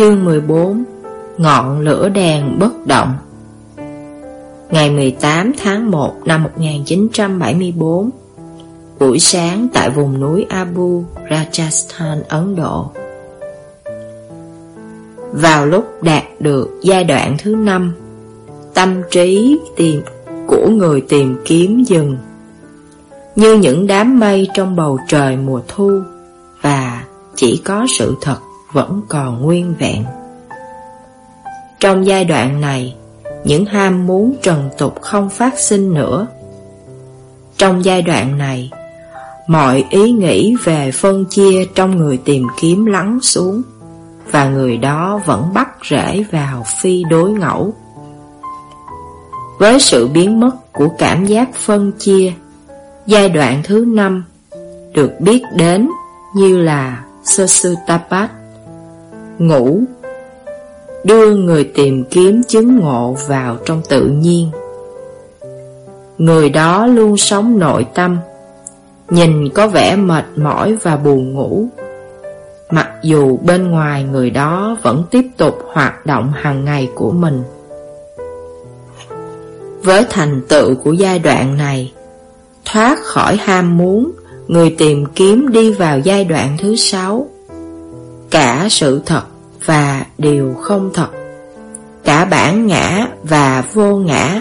Chương 14 Ngọn lửa đèn bất động. Ngày 18 tháng 1 năm 1974 Buổi sáng tại vùng núi Abu, Rajasthan, Ấn Độ. Vào lúc đạt được giai đoạn thứ 5 Tâm trí tìm của người tìm kiếm dừng. Như những đám mây trong bầu trời mùa thu Và chỉ có sự thật vẫn còn nguyên vẹn. Trong giai đoạn này, những ham muốn trần tục không phát sinh nữa. Trong giai đoạn này, mọi ý nghĩ về phân chia trong người tìm kiếm lắng xuống và người đó vẫn bắt rễ vào phi đối ngẫu. Với sự biến mất của cảm giác phân chia, giai đoạn thứ năm được biết đến như là Sasutapat ngủ, Đưa người tìm kiếm chứng ngộ vào trong tự nhiên. Người đó luôn sống nội tâm, Nhìn có vẻ mệt mỏi và buồn ngủ. Mặc dù bên ngoài người đó vẫn tiếp tục hoạt động hàng ngày của mình. Với thành tựu của giai đoạn này, Thoát khỏi ham muốn, Người tìm kiếm đi vào giai đoạn thứ sáu Cả sự thật và điều không thật. Cả bản ngã và vô ngã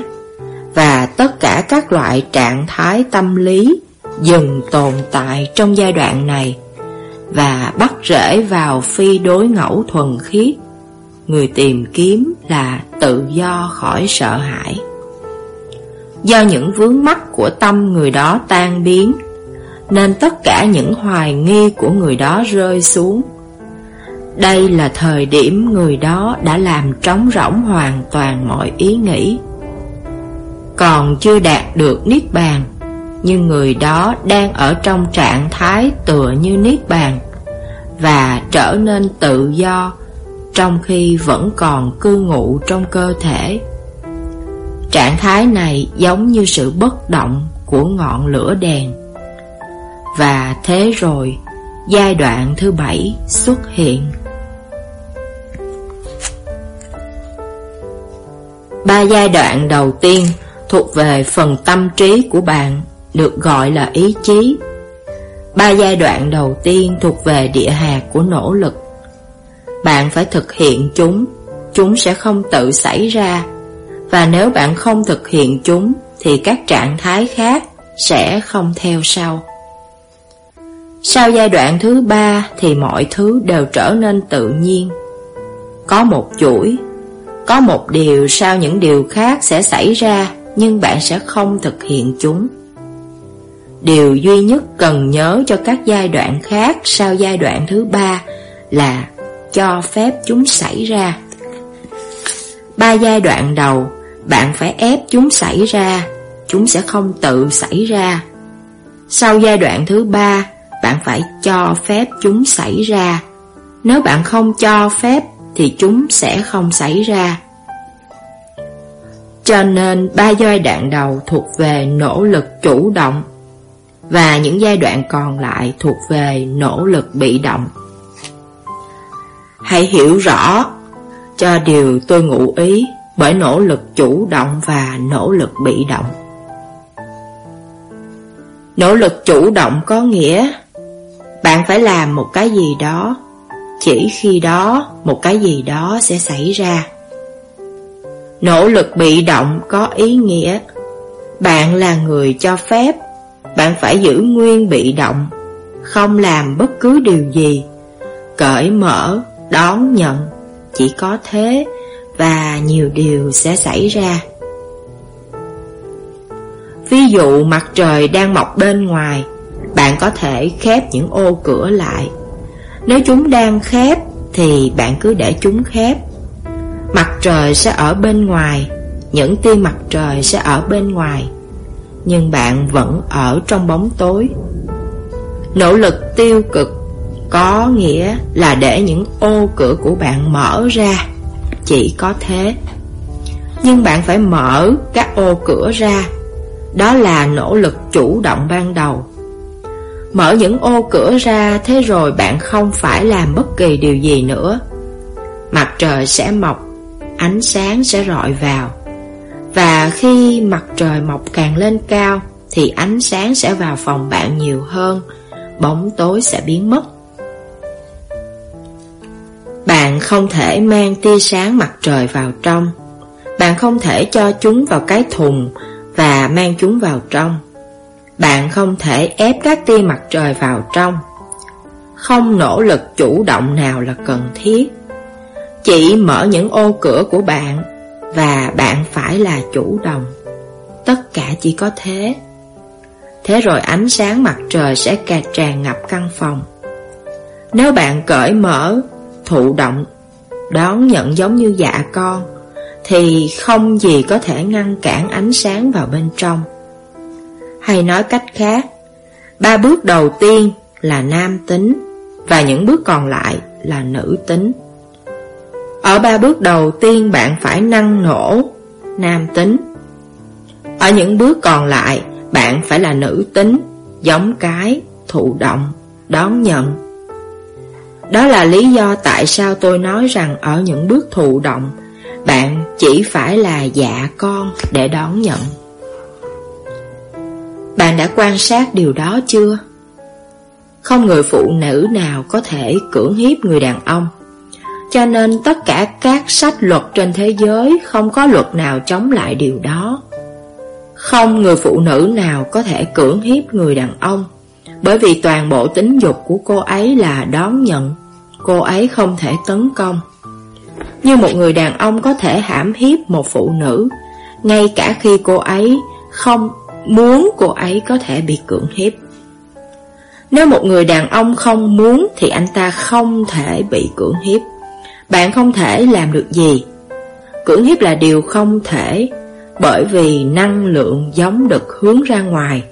Và tất cả các loại trạng thái tâm lý Dừng tồn tại trong giai đoạn này Và bắt rễ vào phi đối ngẫu thuần khiết. Người tìm kiếm là tự do khỏi sợ hãi. Do những vướng mắc của tâm người đó tan biến, Nên tất cả những hoài nghi của người đó rơi xuống đây là thời điểm người đó đã làm trống rỗng hoàn toàn mọi ý nghĩ. Còn chưa đạt được Niết Bàn, Nhưng người đó đang ở trong trạng thái tựa như Niết Bàn Và trở nên tự do, Trong khi vẫn còn cư ngụ trong cơ thể. Trạng thái này giống như sự bất động của ngọn lửa đèn. Và thế rồi, Giai đoạn thứ bảy xuất hiện. Ba giai đoạn đầu tiên thuộc về phần tâm trí của bạn, được gọi là ý chí. Ba giai đoạn đầu tiên thuộc về địa hạt của nỗ lực. Bạn phải thực hiện chúng, chúng sẽ không tự xảy ra. Và nếu bạn không thực hiện chúng, thì các trạng thái khác sẽ không theo sau. Sau giai đoạn thứ ba thì mọi thứ đều trở nên tự nhiên. Có một chuỗi có một điều sau những điều khác sẽ xảy ra Nhưng bạn sẽ không thực hiện chúng Điều duy nhất cần nhớ cho các giai đoạn khác sau giai đoạn thứ ba là cho phép chúng xảy ra. Ba giai đoạn đầu, bạn phải ép chúng xảy ra, chúng sẽ không tự xảy ra. Sau giai đoạn thứ ba, bạn phải cho phép chúng xảy ra. Nếu bạn không cho phép thì chúng sẽ không xảy ra. Cho nên ba giai đoạn đầu thuộc về nỗ lực chủ động và những giai đoạn còn lại thuộc về nỗ lực bị động. Hãy hiểu rõ cho điều tôi ngụ ý bởi nỗ lực chủ động và nỗ lực bị động. Nỗ lực chủ động có nghĩa bạn phải làm một cái gì đó chỉ khi đó một cái gì đó sẽ xảy ra. Nỗ lực bị động có ý nghĩa. Bạn là người cho phép. Bạn phải giữ nguyên bị động Không làm bất cứ điều gì. Cởi mở, đón nhận Chỉ có thế Và nhiều điều sẽ xảy ra. Ví dụ mặt trời đang mọc bên ngoài Bạn có thể khép những ô cửa lại. Nếu chúng đang khép, Thì bạn cứ để chúng khép. Mặt trời sẽ ở bên ngoài, Những tia mặt trời sẽ ở bên ngoài, Nhưng bạn vẫn ở trong bóng tối. Nỗ lực tiêu cực Có nghĩa là để những ô cửa của bạn mở ra, Chỉ có thế. Nhưng bạn phải mở các ô cửa ra, Đó là nỗ lực chủ động ban đầu. Mở những ô cửa ra, Thế rồi bạn không phải làm bất kỳ điều gì nữa. Mặt trời sẽ mọc, Ánh sáng sẽ rọi vào. Và khi mặt trời mọc càng lên cao, Thì ánh sáng sẽ vào phòng bạn nhiều hơn, Bóng tối sẽ biến mất. Bạn không thể mang tia sáng mặt trời vào trong. Bạn không thể cho chúng vào cái thùng Và mang chúng vào trong. Bạn không thể ép các tia mặt trời vào trong. Không nỗ lực chủ động nào là cần thiết. Chỉ mở những ô cửa của bạn Và bạn phải là chủ động Tất cả chỉ có thế. Thế rồi ánh sáng mặt trời sẽ cạt tràn ngập căn phòng. Nếu bạn cởi mở, thụ động, đón nhận giống như dạ con Thì không gì có thể ngăn cản ánh sáng vào bên trong. Hay nói cách khác Ba bước đầu tiên là nam tính Và những bước còn lại là nữ tính Ở ba bước đầu tiên bạn phải năng nổ Nam tính Ở những bước còn lại bạn phải là nữ tính, giống cái, thụ động, đón nhận. Đó là lý do tại sao tôi nói rằng ở những bước thụ động, bạn chỉ phải là dạ con để đón nhận. Bạn đã quan sát điều đó chưa? Không người phụ nữ nào có thể cưỡng hiếp người đàn ông. Cho nên tất cả các sách luật trên thế giới không có luật nào chống lại điều đó. Không người phụ nữ nào có thể cưỡng hiếp người đàn ông Bởi vì toàn bộ tính dục của cô ấy là đón nhận Cô ấy không thể tấn công Như một người đàn ông có thể hãm hiếp một phụ nữ, Ngay cả khi cô ấy không muốn cô ấy có thể bị cưỡng hiếp. Nếu một người đàn ông không muốn thì anh ta không thể bị cưỡng hiếp. Bạn không thể làm được gì. Cưỡng hiếp là điều không thể, bởi vì năng lượng giống được hướng ra ngoài.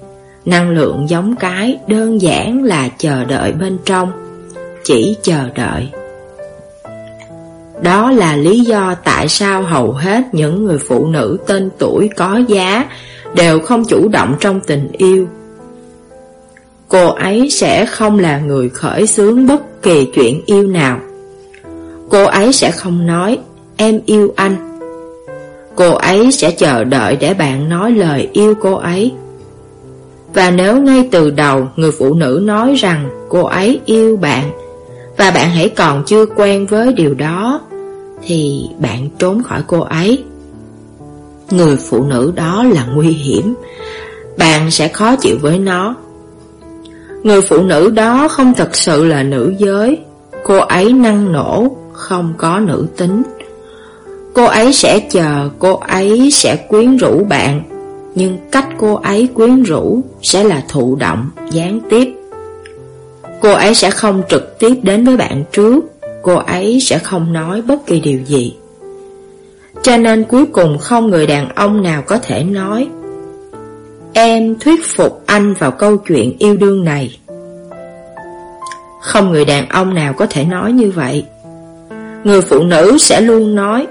Năng lượng giống cái đơn giản là chờ đợi bên trong, Chỉ chờ đợi. Đó là lý do tại sao hầu hết những người phụ nữ tên tuổi có giá Đều không chủ động trong tình yêu. Cô ấy sẽ không là người khởi xướng bất kỳ chuyện yêu nào. Cô ấy sẽ không nói, Em yêu anh. Cô ấy sẽ chờ đợi để bạn nói lời yêu cô ấy. Và nếu ngay từ đầu người phụ nữ nói rằng cô ấy yêu bạn, Và bạn hãy còn chưa quen với điều đó, Thì bạn trốn khỏi cô ấy. Người phụ nữ đó là nguy hiểm. Bạn sẽ khó chịu với nó. Người phụ nữ đó không thật sự là nữ giới. Cô ấy năng nổ, không có nữ tính. Cô ấy sẽ chờ, cô ấy sẽ quyến rũ bạn. Nhưng cách cô ấy quyến rũ sẽ là thụ động, gián tiếp. Cô ấy sẽ không trực tiếp đến với bạn trước. Cô ấy sẽ không nói bất kỳ điều gì. Cho nên cuối cùng không người đàn ông nào có thể nói, Em thuyết phục anh vào câu chuyện yêu đương này. Không người đàn ông nào có thể nói như vậy. Người phụ nữ sẽ luôn nói,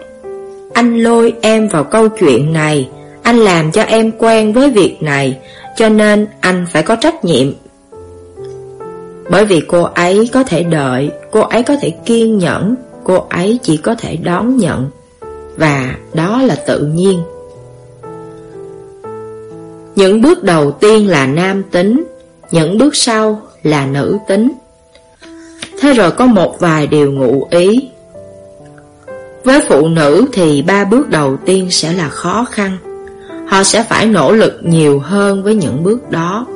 anh lôi em vào câu chuyện này, Anh làm cho em quen với việc này, Cho nên anh phải có trách nhiệm. Bởi vì cô ấy có thể đợi, Cô ấy có thể kiên nhẫn, Cô ấy chỉ có thể đón nhận. Và đó là tự nhiên. Những bước đầu tiên là nam tính, Những bước sau là nữ tính. Thế rồi có một vài điều ngụ ý. Với phụ nữ thì ba bước đầu tiên sẽ là khó khăn. Họ sẽ phải nỗ lực nhiều hơn với những bước đó.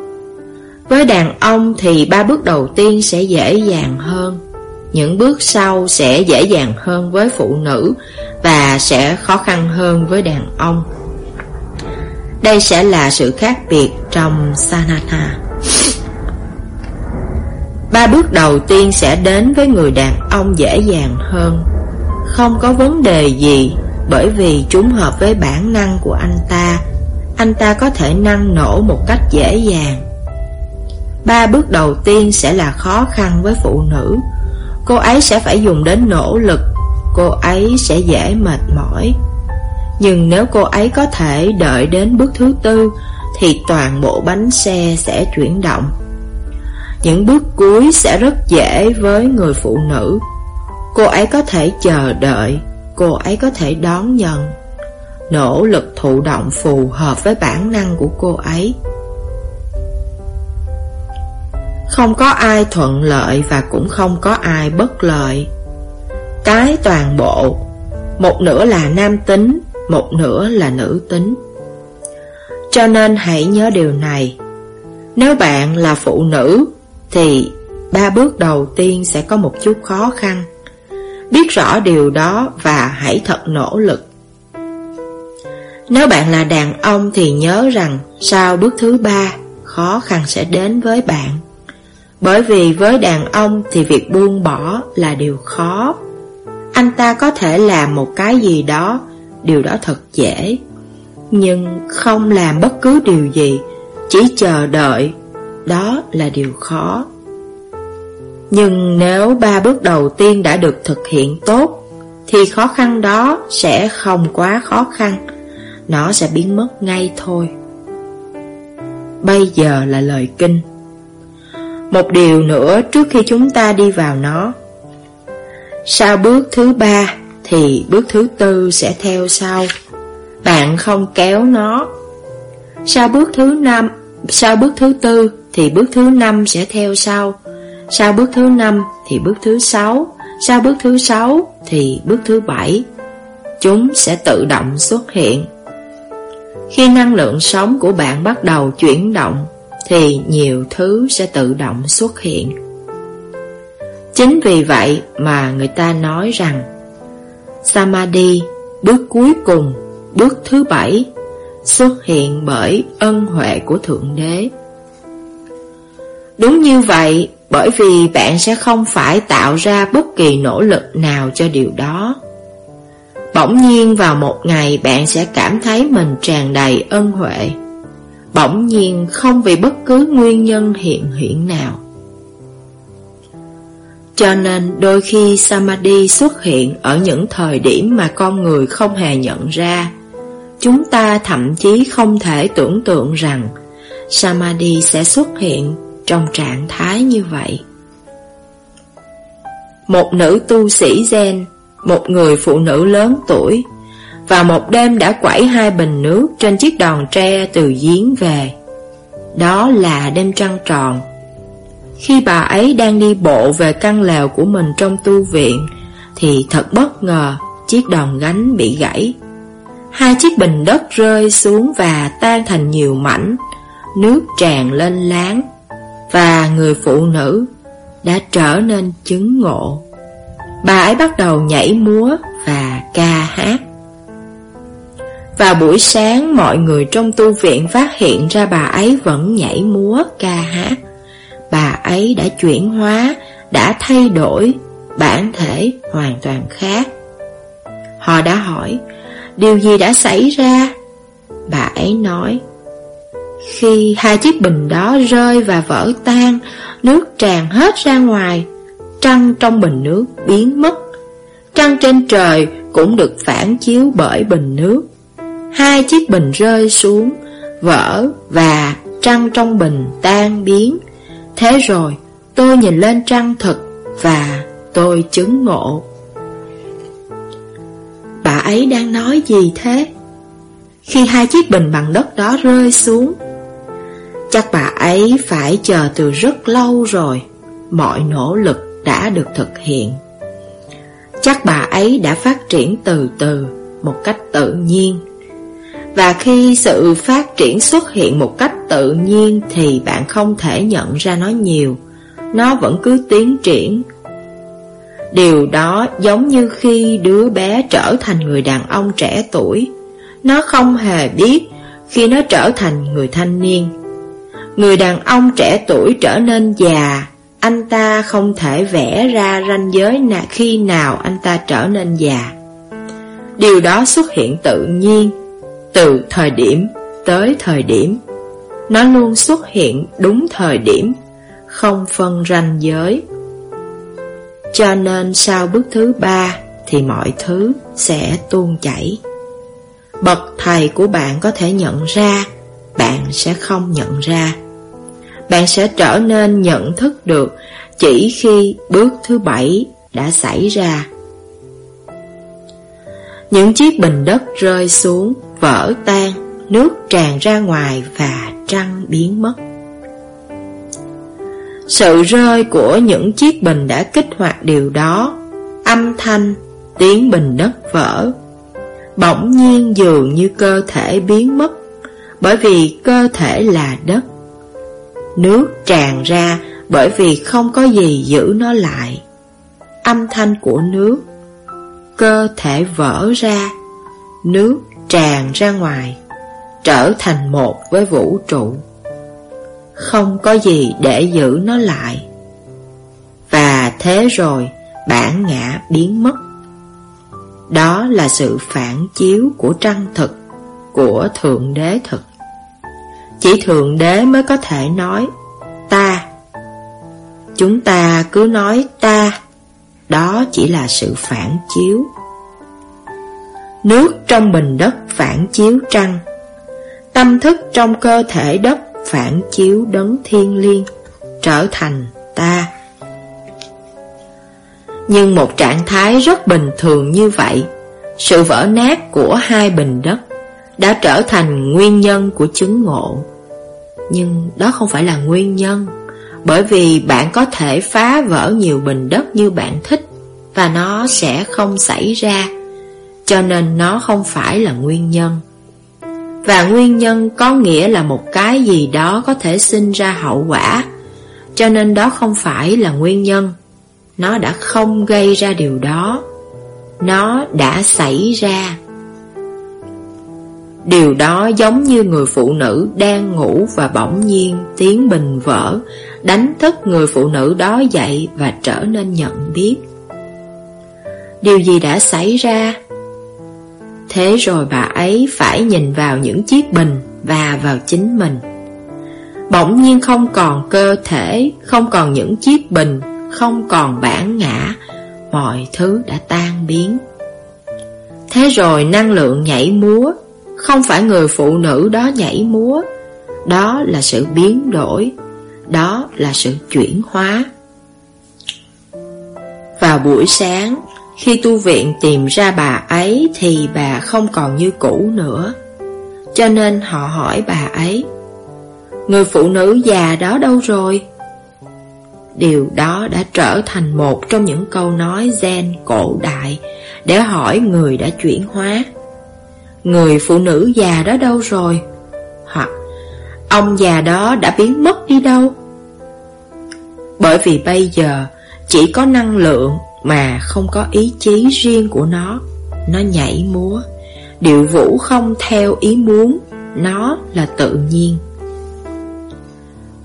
Với đàn ông thì ba bước đầu tiên sẽ dễ dàng hơn. Những bước sau sẽ dễ dàng hơn với phụ nữ Và sẽ khó khăn hơn với đàn ông. Đây sẽ là sự khác biệt trong Sanatha. Ba bước đầu tiên sẽ đến với người đàn ông dễ dàng hơn. Không có vấn đề gì, Bởi vì chúng hợp với bản năng của anh ta. Anh ta có thể năng nổ một cách dễ dàng. Ba bước đầu tiên sẽ là khó khăn với phụ nữ. Cô ấy sẽ phải dùng đến nỗ lực. Cô ấy sẽ dễ mệt mỏi. Nhưng nếu cô ấy có thể đợi đến bước thứ tư, Thì toàn bộ bánh xe sẽ chuyển động. Những bước cuối sẽ rất dễ với người phụ nữ. Cô ấy có thể chờ đợi. Cô ấy có thể đón nhận. Nỗ lực thụ động phù hợp với bản năng của cô ấy. Không có ai thuận lợi và cũng không có ai bất lợi. Cái toàn bộ, Một nửa là nam tính, Một nửa là nữ tính. Cho nên hãy nhớ điều này, Nếu bạn là phụ nữ Thì ba bước đầu tiên sẽ có một chút khó khăn. Biết rõ điều đó và hãy thật nỗ lực. Nếu bạn là đàn ông thì nhớ rằng Sau bước thứ ba, Khó khăn sẽ đến với bạn. Bởi vì với đàn ông thì việc buông bỏ là điều khó. Anh ta có thể làm một cái gì đó, Điều đó thật dễ. Nhưng không làm bất cứ điều gì, Chỉ chờ đợi, Đó là điều khó. Nhưng nếu ba bước đầu tiên đã được thực hiện tốt, Thì khó khăn đó sẽ không quá khó khăn. Nó sẽ biến mất ngay thôi. Bây giờ là lời kinh. Một điều nữa trước khi chúng ta đi vào nó. Sau bước thứ ba Thì bước thứ tư sẽ theo sau. Bạn không kéo nó. Sau bước thứ năm, Sau bước thứ tư Thì bước thứ năm sẽ theo sau. Sau bước thứ năm thì bước thứ sáu. Sau bước thứ sáu thì bước thứ bảy. Chúng sẽ tự động xuất hiện. Khi năng lượng sống của bạn bắt đầu chuyển động thì nhiều thứ sẽ tự động xuất hiện Chính vì vậy mà người ta nói rằng Samadhi, bước cuối cùng, bước thứ bảy Xuất hiện bởi ân huệ của Thượng Đế Đúng như vậy, bởi vì bạn sẽ không phải tạo ra bất kỳ nỗ lực nào cho điều đó. Bỗng nhiên vào một ngày bạn sẽ cảm thấy mình tràn đầy ân huệ. Bỗng nhiên không vì bất cứ nguyên nhân hiện hiện nào. Cho nên đôi khi Samadhi xuất hiện ở những thời điểm mà con người không hề nhận ra. Chúng ta thậm chí không thể tưởng tượng rằng Samadhi sẽ xuất hiện trong trạng thái như vậy. Một nữ tu sĩ Zen, một người phụ nữ lớn tuổi, và một đêm đã quẩy hai bình nước trên chiếc đòn tre từ giếng về. Đó là đêm trăng tròn. Khi bà ấy đang đi bộ về căn lều của mình trong tu viện, thì thật bất ngờ chiếc đòn gánh bị gãy. Hai chiếc bình đất rơi xuống và tan thành nhiều mảnh, nước tràn lên láng và người phụ nữ đã trở nên chứng ngộ. Bà ấy bắt đầu nhảy múa và ca hát. Vào buổi sáng mọi người trong tu viện phát hiện ra bà ấy vẫn nhảy múa ca hát. Bà ấy đã chuyển hóa, đã thay đổi, bản thể hoàn toàn khác. Họ đã hỏi, điều gì đã xảy ra? Bà ấy nói, khi hai chiếc bình đó rơi và vỡ tan, nước tràn hết ra ngoài, trăng trong bình nước biến mất. Trăng trên trời cũng được phản chiếu bởi bình nước. Hai chiếc bình rơi xuống, vỡ và trăng trong bình tan biến. Thế rồi, tôi nhìn lên trăng thật và tôi chứng ngộ. Bà ấy đang nói gì thế? Khi hai chiếc bình bằng đất đó rơi xuống, Chắc bà ấy phải chờ từ rất lâu rồi Mọi nỗ lực đã được thực hiện Chắc bà ấy đã phát triển từ từ Một cách tự nhiên và khi sự phát triển xuất hiện một cách tự nhiên Thì bạn không thể nhận ra nó nhiều. Nó vẫn cứ tiến triển. Điều đó giống như khi đứa bé trở thành người đàn ông trẻ tuổi. Nó không hề biết khi nó trở thành người thanh niên. Người đàn ông trẻ tuổi trở nên già, Anh ta không thể vẽ ra ranh giới nào khi nào anh ta trở nên già. Điều đó xuất hiện tự nhiên. Từ thời điểm tới thời điểm. Nó luôn xuất hiện đúng thời điểm Không phân ranh giới. Cho nên sau bước thứ ba Thì mọi thứ sẽ tuôn chảy. Bậc thầy của bạn có thể nhận ra Bạn sẽ không nhận ra. Bạn sẽ trở nên nhận thức được chỉ khi bước thứ bảy đã xảy ra. Những chiếc bình đất rơi xuống, vỡ tan, nước tràn ra ngoài và trăng biến mất. Sự rơi của những chiếc bình đã kích hoạt điều đó, âm thanh, tiếng bình đất vỡ. Bỗng nhiên dường như cơ thể biến mất, bởi vì cơ thể là đất. Nước tràn ra bởi vì không có gì giữ nó lại. Âm thanh của nước, cơ thể vỡ ra, nước tràn ra ngoài, trở thành một với vũ trụ. Không có gì để giữ nó lại. Và thế rồi, bản ngã biến mất. Đó là sự phản chiếu của trăng thực, của Thượng Đế thực. Chỉ Thượng Đế mới có thể nói ta. Chúng ta cứ nói ta, đó chỉ là sự phản chiếu. Nước trong bình đất phản chiếu trăng, tâm thức trong cơ thể đất phản chiếu đấng thiên liêng, trở thành ta. Nhưng một trạng thái rất bình thường như vậy, sự vỡ nát của hai bình đất đã trở thành nguyên nhân của chứng ngộ. Nhưng đó không phải là nguyên nhân, bởi vì bạn có thể phá vỡ nhiều bình đất như bạn thích và nó sẽ không xảy ra, cho nên nó không phải là nguyên nhân. Và nguyên nhân có nghĩa là một cái gì đó có thể sinh ra hậu quả, cho nên đó không phải là nguyên nhân. Nó đã không gây ra điều đó Nó đã xảy ra Điều đó giống như người phụ nữ đang ngủ và bỗng nhiên tiếng bình vỡ Đánh thức người phụ nữ đó dậy và trở nên nhận biết Điều gì đã xảy ra? Thế rồi bà ấy phải nhìn vào những chiếc bình và vào chính mình Bỗng nhiên không còn cơ thể, không còn những chiếc bình không còn bản ngã, mọi thứ đã tan biến. Thế rồi năng lượng nhảy múa, không phải người phụ nữ đó nhảy múa, đó là sự biến đổi, đó là sự chuyển hóa. Vào buổi sáng, khi tu viện tìm ra bà ấy thì bà không còn như cũ nữa. Cho nên họ hỏi bà ấy, người phụ nữ già đó đâu rồi? Điều đó đã trở thành một trong những câu nói gen cổ đại để hỏi người đã chuyển hóa. Người phụ nữ già đó đâu rồi? Hoặc ông già đó đã biến mất đi đâu? Bởi vì bây giờ chỉ có năng lượng mà không có ý chí riêng của nó. Nó nhảy múa, điệu vũ không theo ý muốn, nó là tự nhiên.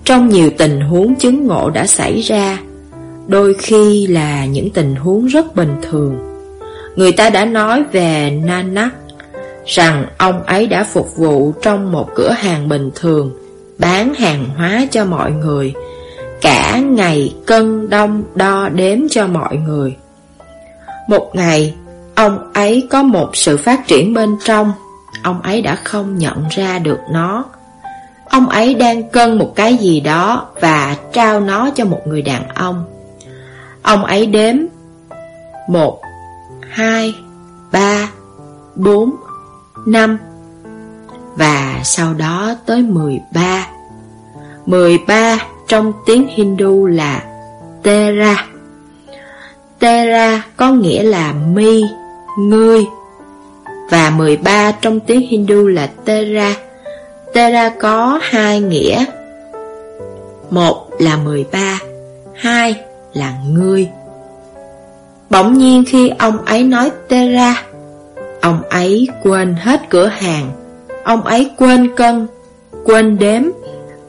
Trong nhiều tình huống chứng ngộ đã xảy ra, đôi khi là những tình huống rất bình thường. Người ta đã nói về Nanak rằng ông ấy đã phục vụ trong một cửa hàng bình thường, bán hàng hóa cho mọi người, cả ngày cân đông đo đếm cho mọi người. Một ngày, ông ấy có một sự phát triển bên trong, ông ấy đã không nhận ra được nó. Ông ấy đang cân một cái gì đó và trao nó cho một người đàn ông. Ông ấy đếm một, hai, ba, bốn, năm và sau đó tới mười ba. Mười ba trong tiếng Hindu là Tera. Tera có nghĩa là mi, ngươi và mười ba trong tiếng Hindu là Tera. Tera có hai nghĩa. Một là 13 Hai là ngươi Bỗng nhiên khi ông ấy nói Tera Ông ấy quên hết cửa hàng. Ông ấy quên cân Quên đếm.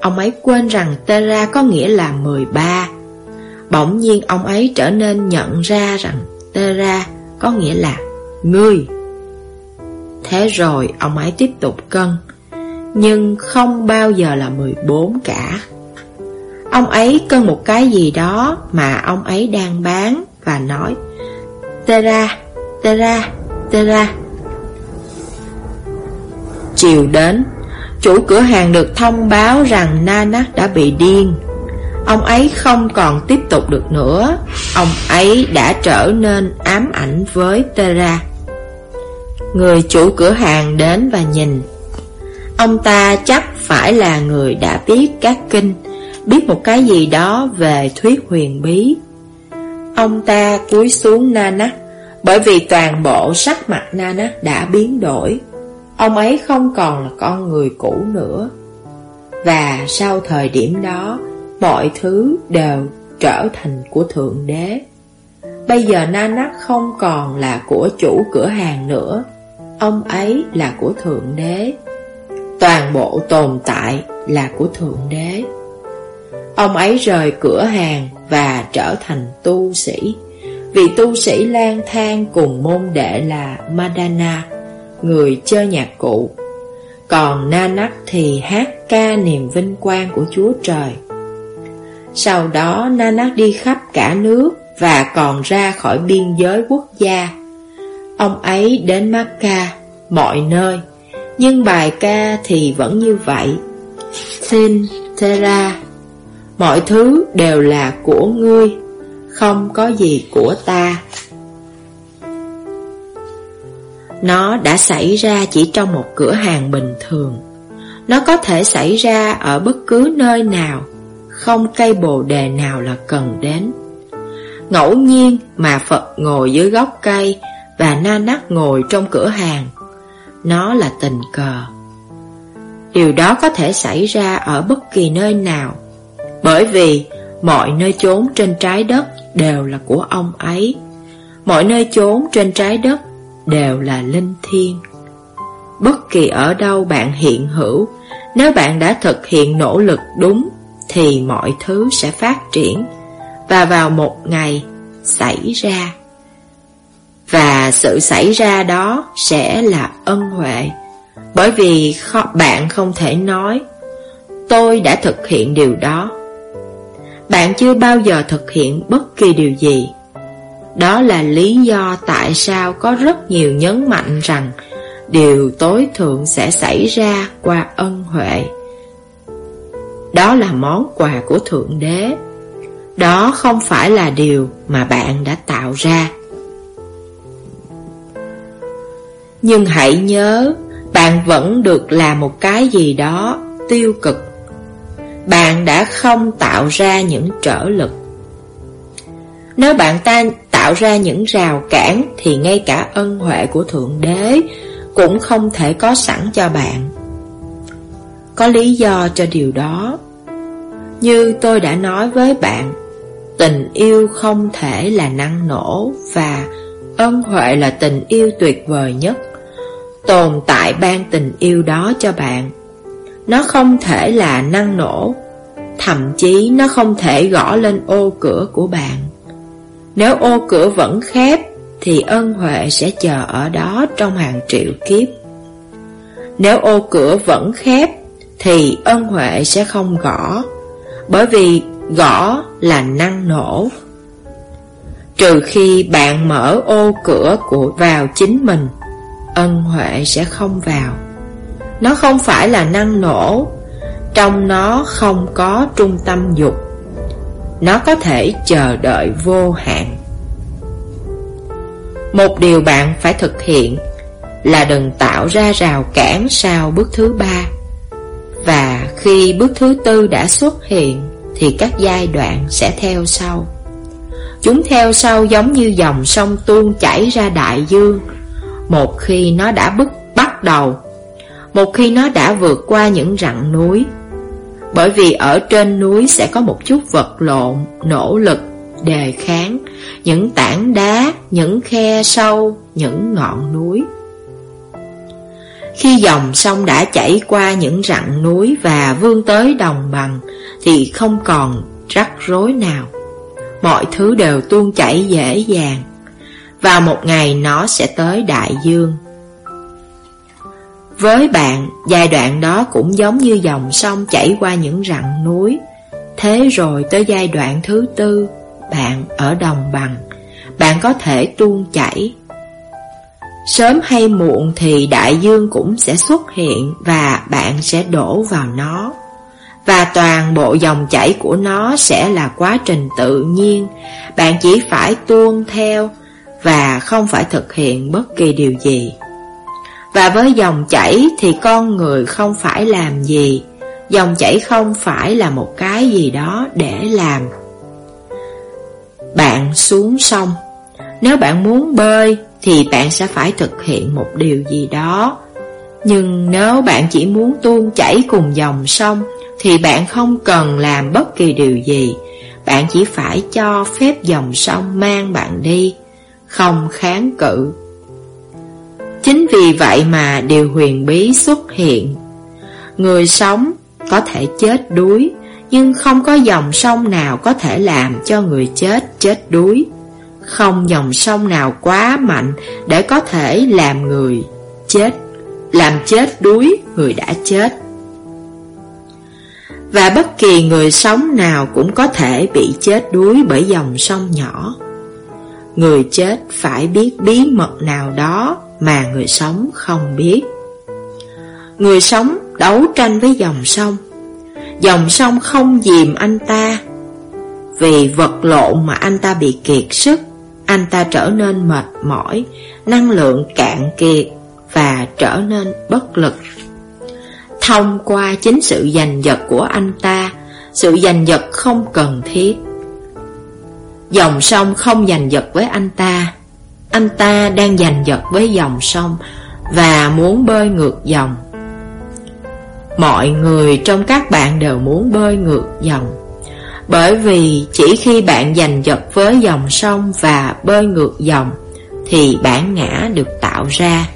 Ông ấy quên rằng Tera có nghĩa là 13 Bỗng nhiên ông ấy trở nên nhận ra rằng Tera có nghĩa là ngươi Thế rồi ông ấy tiếp tục cân nhưng không bao giờ là 14 cả. Ông ấy cân một cái gì đó mà ông ấy đang bán và nói Tera, Tera, Tera. Chiều đến, chủ cửa hàng được thông báo rằng Nana đã bị điên. Ông ấy không còn tiếp tục được nữa. Ông ấy đã trở nên ám ảnh với Tera Người chủ cửa hàng đến và nhìn. Ông ta chắc phải là người đã biết các kinh, Biết một cái gì đó về thuyết huyền bí. Ông ta cúi xuống Nana Bởi vì toàn bộ sắc mặt Nana đã biến đổi. Ông ấy không còn là con người cũ nữa. Và sau thời điểm đó, Mọi thứ đều trở thành của Thượng Đế. Bây giờ Nanak không còn là của chủ cửa hàng nữa. Ông ấy là của Thượng Đế. Toàn bộ tồn tại là của Thượng Đế. Ông ấy rời cửa hàng và trở thành tu sĩ. Vị tu sĩ lang thang cùng môn đệ là Madana. Người chơi nhạc cụ. Còn Nanak thì hát ca niềm vinh quang của Chúa Trời. Sau đó Nanak đi khắp cả nước Và còn ra khỏi biên giới quốc gia. Ông ấy đến Macca, mọi nơi Nhưng bài ca thì vẫn như vậy. Xin Thera Mọi thứ đều là của ngươi Không có gì của ta. Nó đã xảy ra chỉ trong một cửa hàng bình thường. Nó có thể xảy ra ở bất cứ nơi nào, Không cây bồ đề nào là cần đến. Ngẫu nhiên mà Phật ngồi dưới gốc cây Và Na Nát ngồi trong cửa hàng, Nó là tình cờ. Điều đó có thể xảy ra ở bất kỳ nơi nào, bởi vì mọi nơi chốn trên trái đất đều là của ông ấy. Mọi nơi chốn trên trái đất đều là linh thiêng. Bất kỳ ở đâu bạn hiện hữu, Nếu bạn đã thực hiện nỗ lực đúng, Thì mọi thứ sẽ phát triển Và vào một ngày xảy ra. Và sự xảy ra đó sẽ là ân huệ, Bởi vì bạn không thể nói, Tôi đã thực hiện điều đó. Bạn chưa bao giờ thực hiện bất kỳ điều gì. Đó là lý do tại sao có rất nhiều nhấn mạnh rằng điều tối thượng sẽ xảy ra qua ân huệ. Đó là món quà của Thượng Đế. Đó không phải là điều mà bạn đã tạo ra. Nhưng hãy nhớ, bạn vẫn được làm một cái gì đó tiêu cực bạn đã không tạo ra những trở lực. Nếu bạn ta tạo ra những rào cản thì ngay cả ân huệ của Thượng Đế cũng không thể có sẵn cho bạn. Có lý do cho điều đó. Như tôi đã nói với bạn, tình yêu không thể là năng nổ và ân huệ là tình yêu tuyệt vời nhất. Tồn tại ban tình yêu đó cho bạn nó không thể là năng nổ Thậm chí nó không thể gõ lên ô cửa của bạn nếu ô cửa vẫn khép, Thì ân huệ sẽ chờ ở đó trong hàng triệu kiếp. Nếu ô cửa vẫn khép, Thì ân huệ sẽ không gõ, Bởi vì gõ là năng nổ. Trừ khi bạn mở ô cửa của vào chính mình, Ân huệ sẽ không vào. Nó không phải là năng nổ, Trong nó không có trung tâm dục. Nó có thể chờ đợi vô hạn. Một điều bạn phải thực hiện Là đừng tạo ra rào cản sau bước thứ ba. Và khi bước thứ tư đã xuất hiện, Thì các giai đoạn sẽ theo sau. Chúng theo sau giống như dòng sông tuôn chảy ra đại dương. Một khi nó đã bứt bắt đầu, một khi nó đã vượt qua những rặng núi. Bởi vì ở trên núi sẽ có một chút vật lộn, nỗ lực, đề kháng, những tảng đá, những khe sâu, những ngọn núi. Khi dòng sông đã chảy qua những rặng núi và vươn tới đồng bằng thì không còn rắc rối nào. Mọi thứ đều tuôn chảy dễ dàng. và một ngày nó sẽ tới đại dương. Với bạn, giai đoạn đó cũng giống như dòng sông chảy qua những rặng núi. Thế rồi tới giai đoạn thứ tư, bạn ở đồng bằng, bạn có thể tuôn chảy. Sớm hay muộn thì đại dương cũng sẽ xuất hiện và bạn sẽ đổ vào nó. và toàn bộ dòng chảy của nó sẽ là quá trình tự nhiên, bạn chỉ phải tuôn theo và không phải thực hiện bất kỳ điều gì. Và với dòng chảy thì con người không phải làm gì, dòng chảy không phải là một cái gì đó để làm. Bạn xuống sông, nếu bạn muốn bơi thì bạn sẽ phải thực hiện một điều gì đó. Nhưng nếu bạn chỉ muốn tuôn chảy cùng dòng sông thì bạn không cần làm bất kỳ điều gì, bạn chỉ phải cho phép dòng sông mang bạn đi, không kháng cự. Chính vì vậy mà điều huyền bí xuất hiện. Người sống có thể chết đuối, nhưng không có dòng sông nào có thể làm cho người chết chết đuối. Không dòng sông nào quá mạnh để có thể làm người chết, làm chết đuối người đã chết. Và bất kỳ người sống nào cũng có thể bị chết đuối bởi dòng sông nhỏ. Người chết phải biết bí mật nào đó mà người sống không biết. Người sống đấu tranh với dòng sông. Dòng sông không dìm anh ta. Vì vật lộn mà anh ta bị kiệt sức, anh ta trở nên mệt mỏi, năng lượng cạn kiệt và trở nên bất lực. Thông qua chính sự giành giật của anh ta, sự giành giật không cần thiết. Dòng sông không giành giật với anh ta, anh ta đang giành giật với dòng sông và muốn bơi ngược dòng. Mọi người trong các bạn đều muốn bơi ngược dòng, Bởi vì chỉ khi bạn giành giật với dòng sông và bơi ngược dòng Thì bản ngã được tạo ra.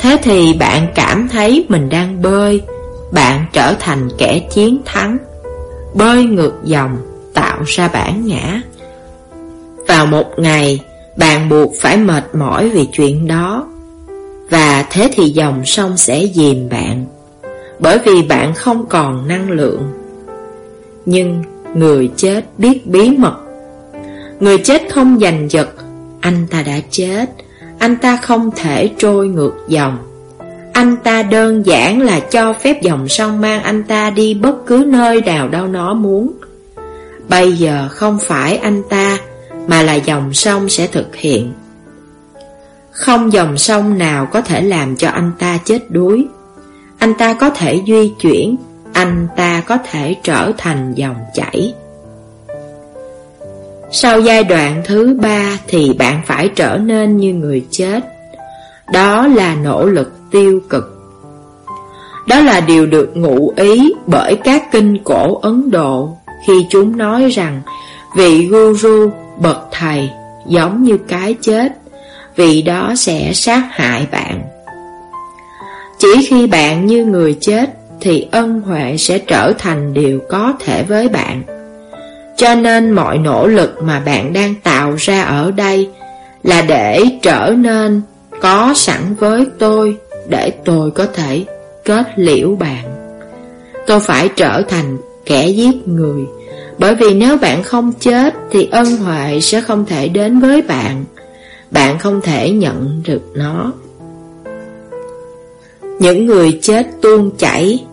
Thế thì bạn cảm thấy mình đang bơi, Bạn trở thành kẻ chiến thắng. Bơi ngược dòng tạo ra bản ngã. Vào một ngày bạn buộc phải mệt mỏi vì chuyện đó. Và thế thì dòng sông sẽ dìm bạn, Bởi vì bạn không còn năng lượng. Nhưng người chết biết bí mật. Người chết không giành giật, Anh ta đã chết. Anh ta không thể trôi ngược dòng. Anh ta đơn giản là cho phép dòng sông mang anh ta đi bất cứ nơi nào đâu nó muốn. Bây giờ không phải anh ta mà là dòng sông sẽ thực hiện. Không dòng sông nào có thể làm cho anh ta chết đuối. Anh ta có thể di chuyển, anh ta có thể trở thành dòng chảy. Sau giai đoạn thứ ba thì bạn phải trở nên như người chết. Đó là nỗ lực tiêu cực. Đó là điều được ngụ ý bởi các kinh cổ Ấn Độ khi chúng nói rằng vị guru bậc thầy giống như cái chết, vì đó sẽ sát hại bạn. Chỉ khi bạn như người chết thì ân huệ sẽ trở thành điều có thể với bạn. Cho nên mọi nỗ lực mà bạn đang tạo ra ở đây là để trở nên có sẵn với tôi để tôi có thể kết liễu bạn. Tôi phải trở thành kẻ giết người bởi vì nếu bạn không chết thì ân huệ sẽ không thể đến với bạn. Bạn không thể nhận được nó. Những người chết tuôn chảy,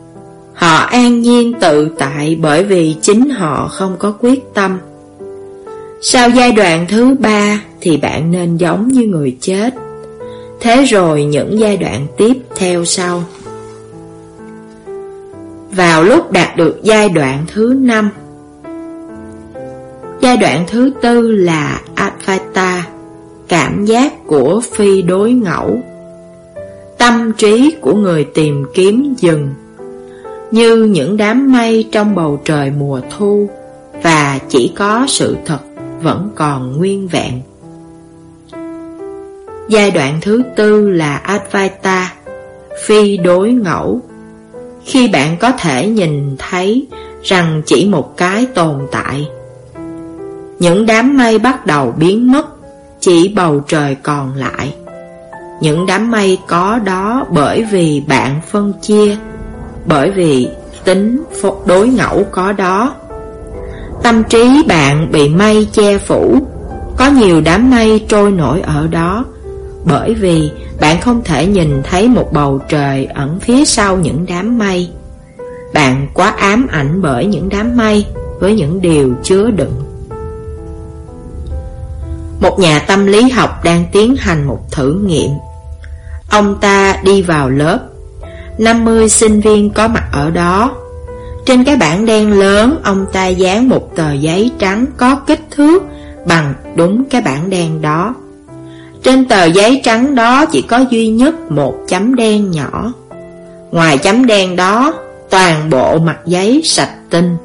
họ an nhiên tự tại bởi vì chính họ không có quyết tâm. Sau giai đoạn thứ ba thì bạn nên giống như người chết. Thế rồi những giai đoạn tiếp theo sau. Vào lúc đạt được giai đoạn thứ năm Giai đoạn thứ tư là Advaita, cảm giác của phi đối ngẫu. Tâm trí của người tìm kiếm dừng, như những đám mây trong bầu trời mùa thu, và chỉ có sự thật vẫn còn nguyên vẹn. Giai đoạn thứ tư là Advaita, phi đối ngẫu. Khi bạn có thể nhìn thấy rằng chỉ một cái tồn tại những đám mây bắt đầu biến mất, Chỉ bầu trời còn lại. Những đám mây có đó bởi vì bạn phân chia, Bởi vì tính đối ngẫu có đó. Tâm trí bạn bị mây che phủ, Có nhiều đám mây trôi nổi ở đó, Bởi vì bạn không thể nhìn thấy một bầu trời ẩn phía sau những đám mây. Bạn quá ám ảnh bởi những đám mây, Với những điều chứa đựng một nhà tâm lý học đang tiến hành một thử nghiệm. Ông ta đi vào lớp. 50 sinh viên có mặt ở đó. Trên cái bảng đen lớn, Ông ta dán một tờ giấy trắng Có kích thước bằng đúng cái bảng đen đó. Trên tờ giấy trắng đó Chỉ có duy nhất một chấm đen nhỏ. Ngoài chấm đen đó, Toàn bộ mặt giấy sạch tinh.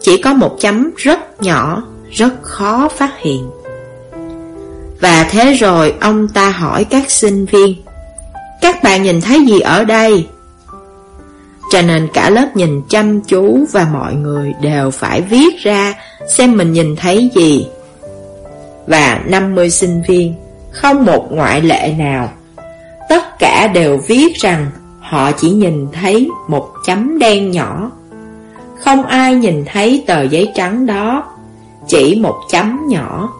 Chỉ có một chấm rất nhỏ, Rất khó phát hiện. Và thế rồi ông ta hỏi các sinh viên, Các bạn nhìn thấy gì ở đây? Cho nên cả lớp nhìn chăm chú Và mọi người đều phải viết ra Xem mình nhìn thấy gì. Và 50 sinh viên, Không một ngoại lệ nào. Tất cả đều viết rằng Họ chỉ nhìn thấy một chấm đen nhỏ. Không ai nhìn thấy tờ giấy trắng đó, Chỉ một chấm nhỏ.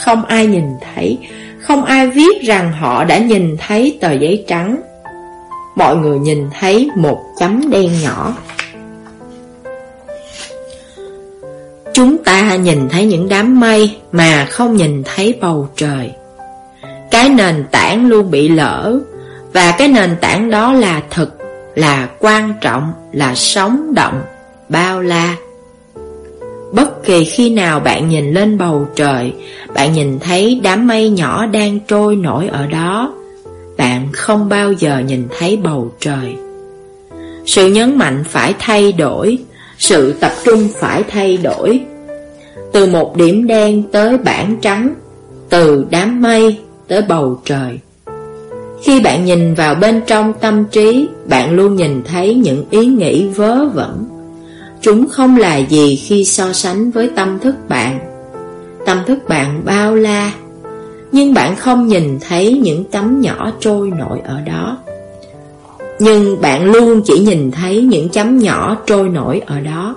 Không ai nhìn thấy. Không ai viết rằng họ đã nhìn thấy tờ giấy trắng. Mọi người nhìn thấy một chấm đen nhỏ. Chúng ta nhìn thấy những đám mây Mà không nhìn thấy bầu trời. Cái nền tảng luôn bị lỡ và cái nền tảng đó là thực, là quan trọng, là sống động, bao la. Bất kỳ khi nào bạn nhìn lên bầu trời, bạn nhìn thấy đám mây nhỏ đang trôi nổi ở đó, bạn không bao giờ nhìn thấy bầu trời. Sự nhấn mạnh phải thay đổi, sự tập trung phải thay đổi. Từ một điểm đen tới bảng trắng, từ đám mây tới bầu trời. Khi bạn nhìn vào bên trong tâm trí, bạn luôn nhìn thấy những ý nghĩ vớ vẩn. Chúng không là gì khi so sánh với tâm thức bạn. Tâm thức bạn bao la, nhưng bạn không nhìn thấy những tấm nhỏ trôi nổi ở đó. Nhưng bạn luôn chỉ nhìn thấy những chấm nhỏ trôi nổi ở đó.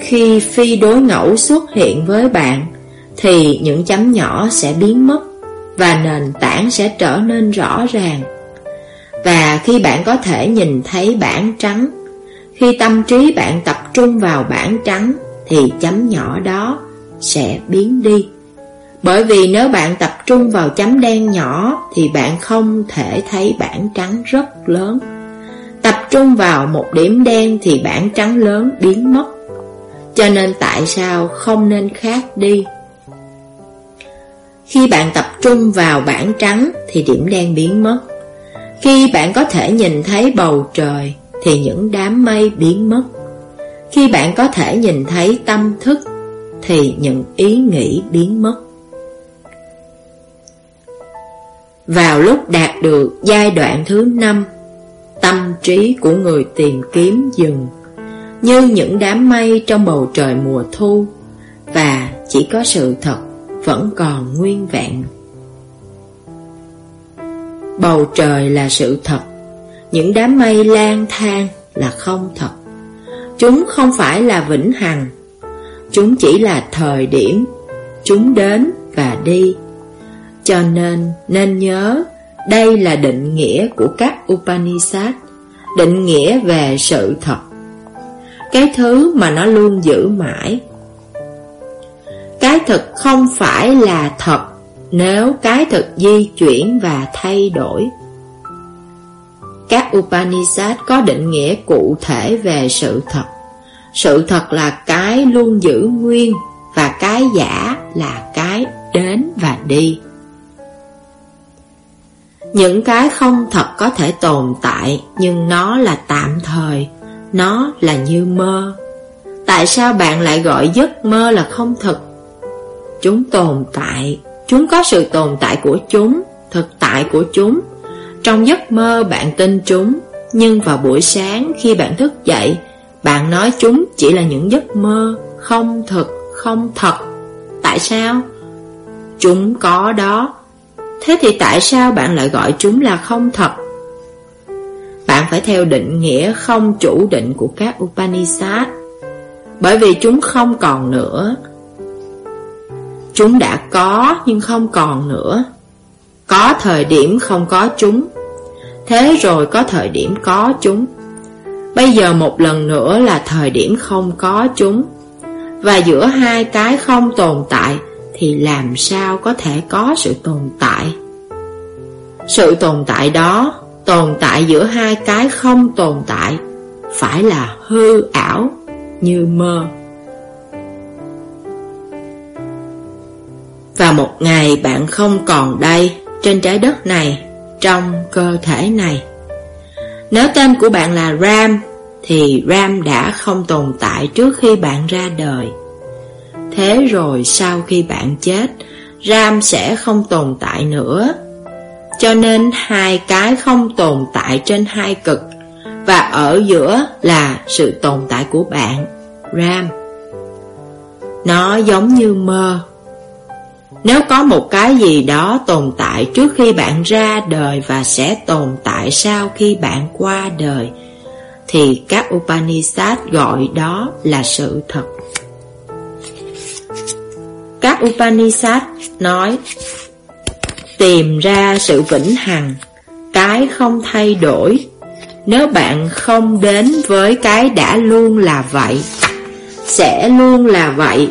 Khi phi đối ngẫu xuất hiện với bạn, thì những chấm nhỏ sẽ biến mất và nền tảng sẽ trở nên rõ ràng. Và khi bạn có thể nhìn thấy bảng trắng, khi tâm trí bạn tập trung vào bảng trắng, thì chấm nhỏ đó sẽ biến đi. Bởi vì nếu bạn tập trung vào chấm đen nhỏ, thì bạn không thể thấy bảng trắng rất lớn. Tập trung vào một điểm đen, thì bảng trắng lớn biến mất. Cho nên tại sao không nên khác đi? Khi bạn tập trung vào bảng trắng, thì điểm đen biến mất. Khi bạn có thể nhìn thấy bầu trời thì những đám mây biến mất. Khi bạn có thể nhìn thấy tâm thức thì những ý nghĩ biến mất. Vào lúc đạt được giai đoạn thứ năm, tâm trí của người tìm kiếm dừng, như những đám mây trong bầu trời mùa thu, và chỉ có sự thật vẫn còn nguyên vẹn. Bầu trời là sự thật, những đám mây lang thang là không thật. Chúng không phải là vĩnh hằng, chúng chỉ là thời điểm, chúng đến và đi. Cho nên nên nhớ, đây là định nghĩa của các Upanishad, định nghĩa về sự thật. Cái thứ mà nó luôn giữ mãi cái thực không phải là thật nếu cái thực di chuyển và thay đổi. Các Upanishad có định nghĩa cụ thể về sự thật. Sự thật là cái luôn giữ nguyên và cái giả là cái đến và đi. Những cái không thật có thể tồn tại nhưng nó là tạm thời, nó là như mơ. Tại sao bạn lại gọi giấc mơ là không thật? Chúng tồn tại, chúng có sự tồn tại của chúng, thực tại của chúng. Trong giấc mơ bạn tin chúng, nhưng vào buổi sáng khi bạn thức dậy, bạn nói chúng chỉ là những giấc mơ, không thực, không thật. Tại sao? Chúng có đó. Thế thì tại sao bạn lại gọi chúng là không thật? Bạn phải theo định nghĩa không chủ định của các Upanishad Bởi vì chúng không còn nữa Chúng đã có nhưng không còn nữa Có thời điểm không có chúng Thế rồi có thời điểm có chúng. Bây giờ một lần nữa là thời điểm không có chúng. Và giữa hai cái không tồn tại Thì làm sao có thể có sự tồn tại? Sự tồn tại đó, Tồn tại giữa hai cái không tồn tại, Phải là hư ảo Như mơ. Và một ngày bạn không còn đây, Trên trái đất này trong cơ thể này. Nếu tên của bạn là Ram, Thì Ram đã không tồn tại trước khi bạn ra đời. Thế rồi sau khi bạn chết, Ram sẽ không tồn tại nữa. Cho nên hai cái không tồn tại trên hai cực Và ở giữa là sự tồn tại của bạn, Ram. Nó giống như mơ nếu có một cái gì đó tồn tại trước khi bạn ra đời và sẽ tồn tại sau khi bạn qua đời, thì các Upanishad gọi đó là sự thật. Các Upanishad nói Tìm ra sự vĩnh hằng, cái không thay đổi. Nếu bạn không đến với cái đã luôn là vậy, sẽ luôn là vậy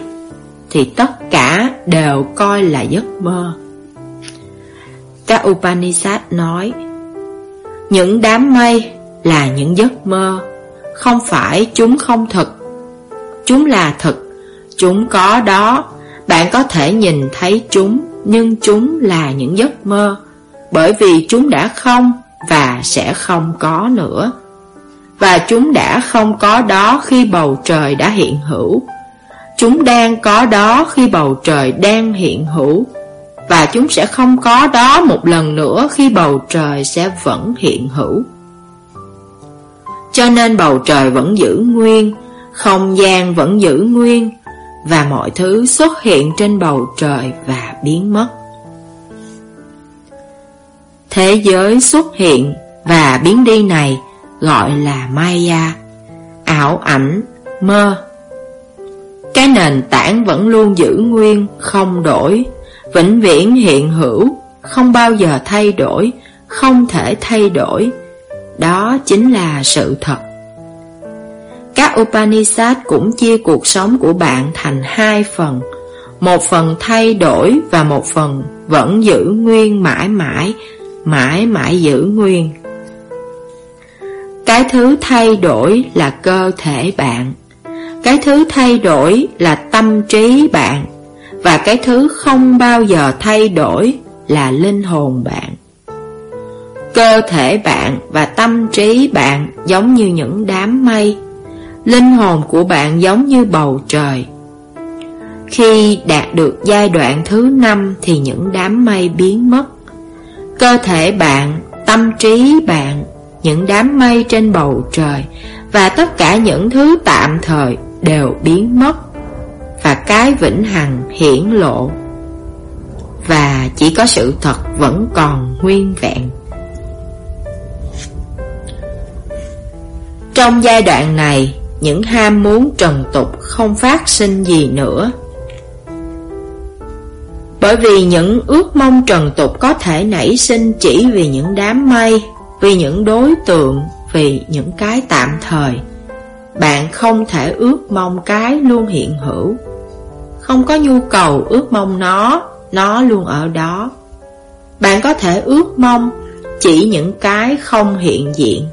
thì tất cả đều coi là giấc mơ. Các Upanishad nói, những đám mây là những giấc mơ, không phải chúng không thực. Chúng là thực, chúng có đó, bạn có thể nhìn thấy chúng, nhưng chúng là những giấc mơ, bởi vì chúng đã không và sẽ không có nữa. Và chúng đã không có đó khi bầu trời đã hiện hữu, Chúng đang có đó khi bầu trời đang hiện hữu. Và chúng sẽ không có đó một lần nữa khi bầu trời sẽ vẫn hiện hữu. Cho nên bầu trời vẫn giữ nguyên Không gian vẫn giữ nguyên Và mọi thứ xuất hiện trên bầu trời và biến mất. Thế giới xuất hiện và biến đi này gọi là Maya Ảo ảnh, mơ cái nền tảng vẫn luôn giữ nguyên, không đổi, vĩnh viễn hiện hữu, không bao giờ thay đổi, không thể thay đổi. Đó chính là sự thật. Các Upanishad cũng chia cuộc sống của bạn thành hai phần, một phần thay đổi và một phần vẫn giữ nguyên mãi mãi, mãi mãi giữ nguyên. Cái thứ thay đổi là cơ thể bạn. Cái thứ thay đổi là tâm trí bạn Và cái thứ không bao giờ thay đổi là linh hồn bạn. Cơ thể bạn và tâm trí bạn giống như những đám mây. Linh hồn của bạn giống như bầu trời. Khi đạt được giai đoạn thứ năm thì những đám mây biến mất. Cơ thể bạn, tâm trí bạn, những đám mây trên bầu trời Và tất cả những thứ tạm thời đều biến mất và cái vĩnh hằng hiển lộ và chỉ có sự thật vẫn còn nguyên vẹn. Trong giai đoạn này, những ham muốn trần tục không phát sinh gì nữa. Bởi vì những ước mong trần tục có thể nảy sinh chỉ vì những đám mây, vì những đối tượng, vì những cái tạm thời. Bạn không thể ước mong cái luôn hiện hữu. Không có nhu cầu ước mong nó Nó luôn ở đó. Bạn có thể ước mong Chỉ những cái không hiện diện.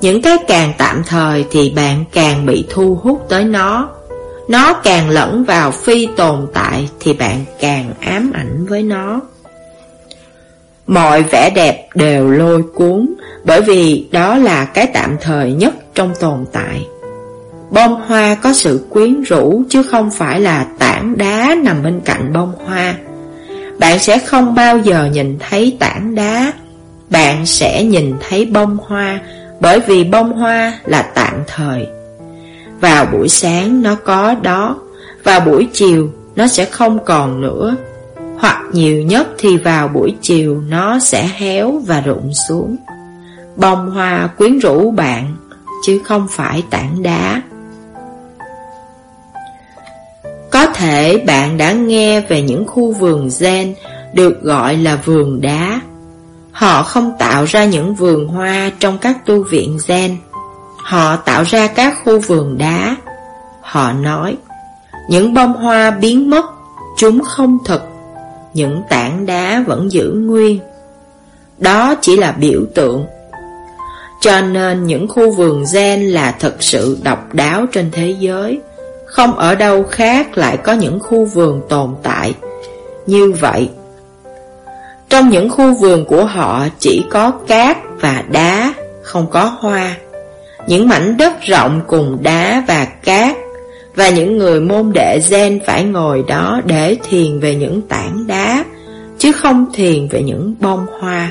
Những cái càng tạm thời Thì bạn càng bị thu hút tới nó. Nó càng lẫn vào phi tồn tại Thì bạn càng ám ảnh với nó. Mọi vẻ đẹp đều lôi cuốn, Bởi vì đó là cái tạm thời nhất trong tồn tại. Bông hoa có sự quyến rũ chứ không phải là tảng đá nằm bên cạnh bông hoa. Bạn sẽ không bao giờ nhìn thấy tảng đá. Bạn sẽ nhìn thấy bông hoa, Bởi vì bông hoa là tạm thời. Vào buổi sáng nó có đó, Vào buổi chiều nó sẽ không còn nữa. Hoặc nhiều nhất thì vào buổi chiều nó sẽ héo và rụng xuống Bông hoa quyến rũ bạn chứ không phải tảng đá. Có thể bạn đã nghe về những khu vườn Zen được gọi là vườn đá. Họ không tạo ra những vườn hoa trong các tu viện Zen, Họ tạo ra các khu vườn đá. Họ nói, những bông hoa biến mất, chúng không thật những tảng đá vẫn giữ nguyên. Đó chỉ là biểu tượng. Cho nên những khu vườn gen là thật sự độc đáo trên thế giới. Không ở đâu khác lại có những khu vườn tồn tại. Như vậy, trong những khu vườn của họ chỉ có cát và đá, không có hoa. Những mảnh đất rộng cùng đá và cát và những người môn đệ Zen phải ngồi đó để thiền về những tảng đá, chứ không thiền về những bông hoa.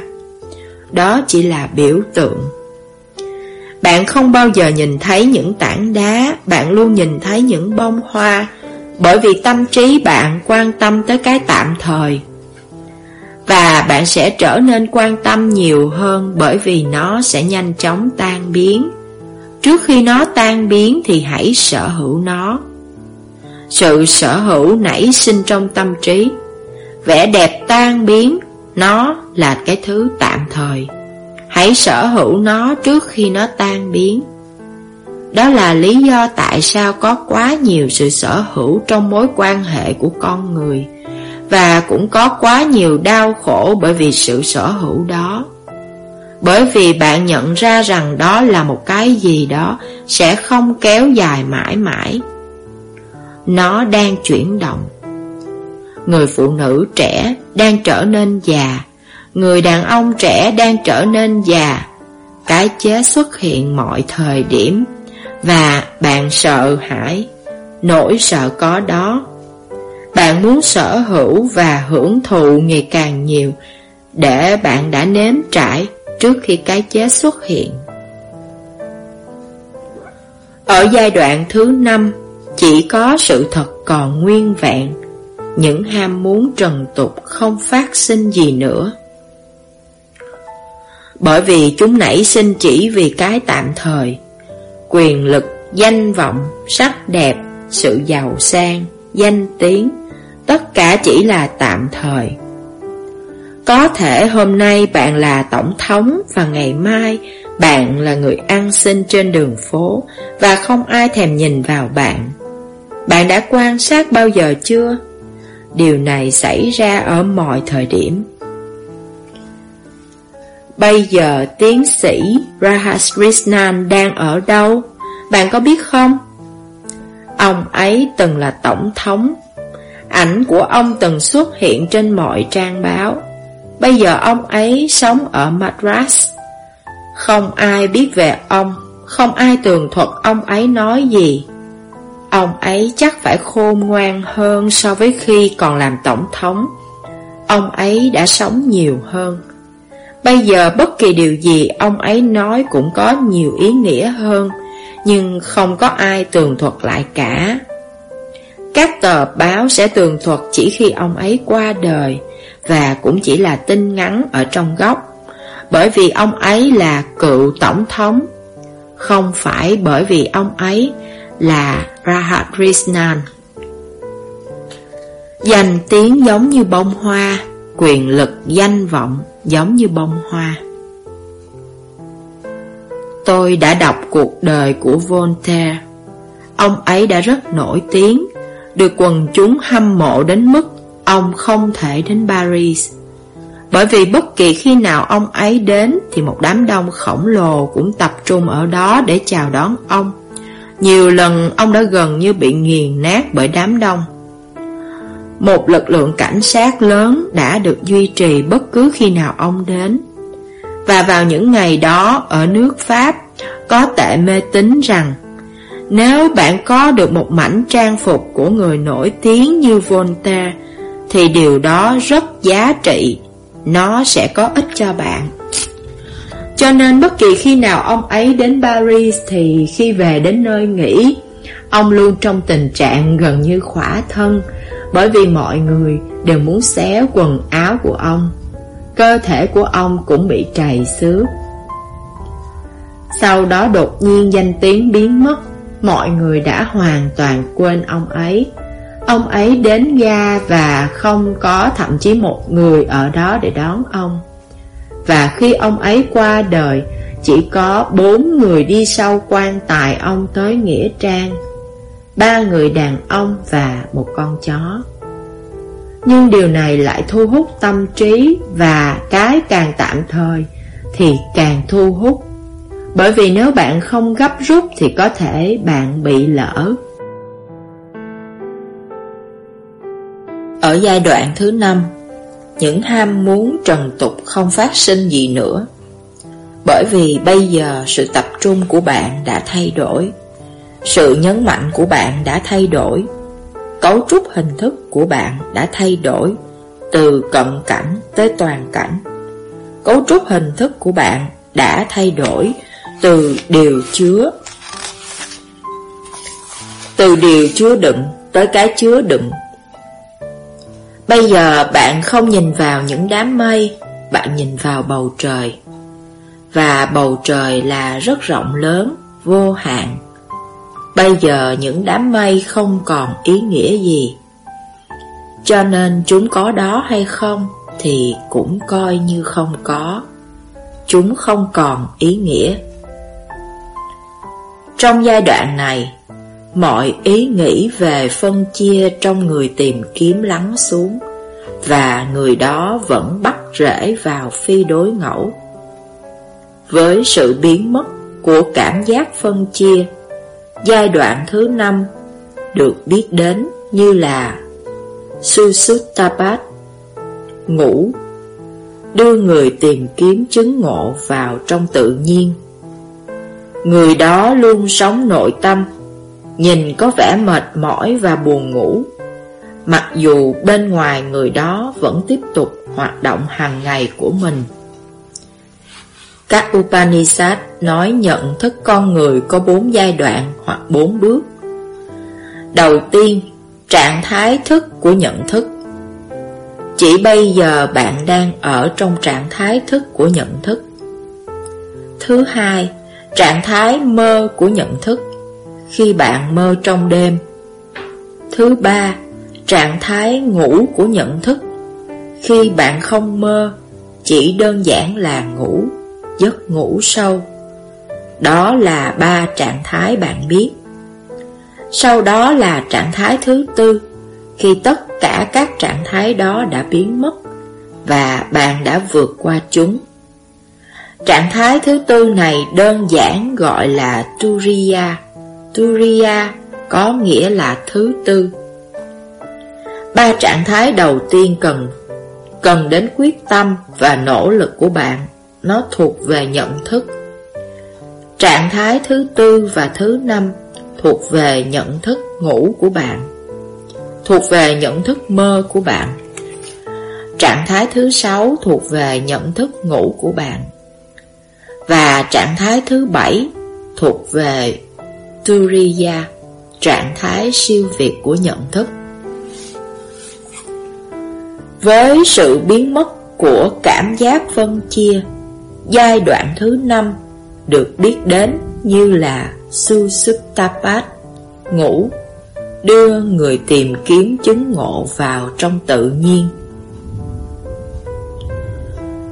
Đó chỉ là biểu tượng. Bạn không bao giờ nhìn thấy những tảng đá, bạn luôn nhìn thấy những bông hoa, bởi vì tâm trí bạn quan tâm tới cái tạm thời. Và bạn sẽ trở nên quan tâm nhiều hơn bởi vì nó sẽ nhanh chóng tan biến. Trước khi nó tan biến thì hãy sở hữu nó. Sự sở hữu nảy sinh trong tâm trí. Vẻ đẹp tan biến, nó là cái thứ tạm thời. Hãy sở hữu nó trước khi nó tan biến. Đó là lý do tại sao có quá nhiều sự sở hữu trong mối quan hệ của con người và cũng có quá nhiều đau khổ bởi vì sự sở hữu đó. Bởi vì bạn nhận ra rằng đó là một cái gì đó sẽ không kéo dài mãi mãi. Nó đang chuyển động. Người phụ nữ trẻ đang trở nên già, người đàn ông trẻ đang trở nên già. Cái chết xuất hiện mọi thời điểm và bạn sợ hãi, nỗi sợ có đó bạn muốn sở hữu và hưởng thụ ngày càng nhiều để bạn đã nếm trải trước khi cái chết xuất hiện. Ở giai đoạn thứ năm, chỉ có sự thật còn nguyên vẹn, những ham muốn trần tục không phát sinh gì nữa. Bởi vì chúng nảy sinh chỉ vì cái tạm thời, quyền lực, danh vọng, sắc đẹp, sự giàu sang, danh tiếng, tất cả chỉ là tạm thời. Có thể hôm nay bạn là tổng thống và ngày mai bạn là người ăn xin trên đường phố và không ai thèm nhìn vào bạn. Bạn đã quan sát bao giờ chưa? Điều này xảy ra ở mọi thời điểm. Bây giờ tiến sĩ Rahasrishnan đang ở đâu? Bạn có biết không? Ông ấy từng là tổng thống Ảnh của ông từng xuất hiện trên mọi trang báo Bây giờ ông ấy sống ở Madras. Không ai biết về ông, Không ai tường thuật ông ấy nói gì. Ông ấy chắc phải khôn ngoan hơn so với khi còn làm tổng thống. Ông ấy đã sống nhiều hơn. Bây giờ bất kỳ điều gì ông ấy nói cũng có nhiều ý nghĩa hơn, Nhưng không có ai tường thuật lại cả. Các tờ báo sẽ tường thuật chỉ khi ông ấy qua đời và cũng chỉ là tin ngắn ở trong góc. Bởi vì ông ấy là cựu tổng thống, Không phải bởi vì ông ấy là Rahakrishnan Danh tiếng giống như bông hoa, Quyền lực danh vọng giống như bông hoa. Tôi đã đọc cuộc đời của Voltaire. Ông ấy đã rất nổi tiếng, được quần chúng hâm mộ đến mức ông không thể đến Paris. Bởi vì bất kỳ khi nào ông ấy đến thì một đám đông khổng lồ cũng tập trung ở đó để chào đón ông. Nhiều lần ông đã gần như bị nghiền nát bởi đám đông. Một lực lượng cảnh sát lớn đã được duy trì bất cứ khi nào ông đến. Và vào những ngày đó ở nước Pháp có tệ mê tín rằng nếu bạn có được một mảnh trang phục của người nổi tiếng như Voltaire, thì điều đó rất giá trị, nó sẽ có ích cho bạn. Cho nên bất kỳ khi nào ông ấy đến Paris thì khi về đến nơi nghỉ, ông luôn trong tình trạng gần như khỏa thân, bởi vì mọi người đều muốn xé quần áo của ông. Cơ thể của ông cũng bị trầy xước. Sau đó đột nhiên danh tiếng biến mất mọi người đã hoàn toàn quên ông ấy. Ông ấy đến ga và không có thậm chí một người ở đó để đón ông. Và khi ông ấy qua đời, chỉ có bốn người đi sau quan tài ông tới Nghĩa Trang, ba người đàn ông và một con chó. Nhưng điều này lại thu hút tâm trí và cái càng tạm thời thì càng thu hút. Bởi vì nếu bạn không gấp rút thì có thể bạn bị lỡ. Ở giai đoạn thứ năm, những ham muốn trần tục không phát sinh gì nữa. Bởi vì bây giờ sự tập trung của bạn đã thay đổi, sự nhấn mạnh của bạn đã thay đổi, cấu trúc hình thức của bạn đã thay đổi từ cận cảnh tới toàn cảnh. Cấu trúc hình thức của bạn đã thay đổi từ điều chứa từ điều chứa đựng tới cái chứa đựng Bây giờ bạn không nhìn vào những đám mây, bạn nhìn vào bầu trời. Và bầu trời là rất rộng lớn, vô hạn. Bây giờ những đám mây không còn ý nghĩa gì. Cho nên chúng có đó hay không thì cũng coi như không có. Chúng không còn ý nghĩa. Trong giai đoạn này, mọi ý nghĩ về phân chia trong người tìm kiếm lắng xuống và người đó vẫn bắt rễ vào phi đối ngẫu. Với sự biến mất của cảm giác phân chia, giai đoạn thứ năm được biết đến như là Susuttapat, ngủ, đưa người tìm kiếm chứng ngộ vào trong tự nhiên. Người đó luôn sống nội tâm Nhìn có vẻ mệt mỏi và buồn ngủ. Mặc dù bên ngoài người đó vẫn tiếp tục hoạt động hàng ngày của mình. Các Upanishad nói nhận thức con người có bốn giai đoạn hoặc bốn bước. Đầu tiên, trạng thái thức của nhận thức. Chỉ bây giờ bạn đang ở trong trạng thái thức của nhận thức. Thứ hai, trạng thái mơ của nhận thức khi bạn mơ trong đêm. Thứ ba, trạng thái ngủ của nhận thức. Khi bạn không mơ, chỉ đơn giản là ngủ, giấc ngủ sâu. Đó là ba trạng thái bạn biết. Sau đó là trạng thái thứ tư, khi tất cả các trạng thái đó đã biến mất và bạn đã vượt qua chúng. Trạng thái thứ tư này đơn giản gọi là Turiya. Turiya có nghĩa là thứ tư. Ba trạng thái đầu tiên cần cần đến quyết tâm và nỗ lực của bạn, nó thuộc về nhận thức. Trạng thái thứ tư và thứ năm thuộc về nhận thức ngủ của bạn, thuộc về nhận thức mơ của bạn. Trạng thái thứ sáu thuộc về nhận thức ngủ của bạn. Và trạng thái thứ bảy thuộc về Turiya, trạng thái siêu việt của nhận thức. Với sự biến mất của cảm giác phân chia, giai đoạn thứ năm được biết đến như là Susuttapat, ngủ, đưa người tìm kiếm chứng ngộ vào trong tự nhiên.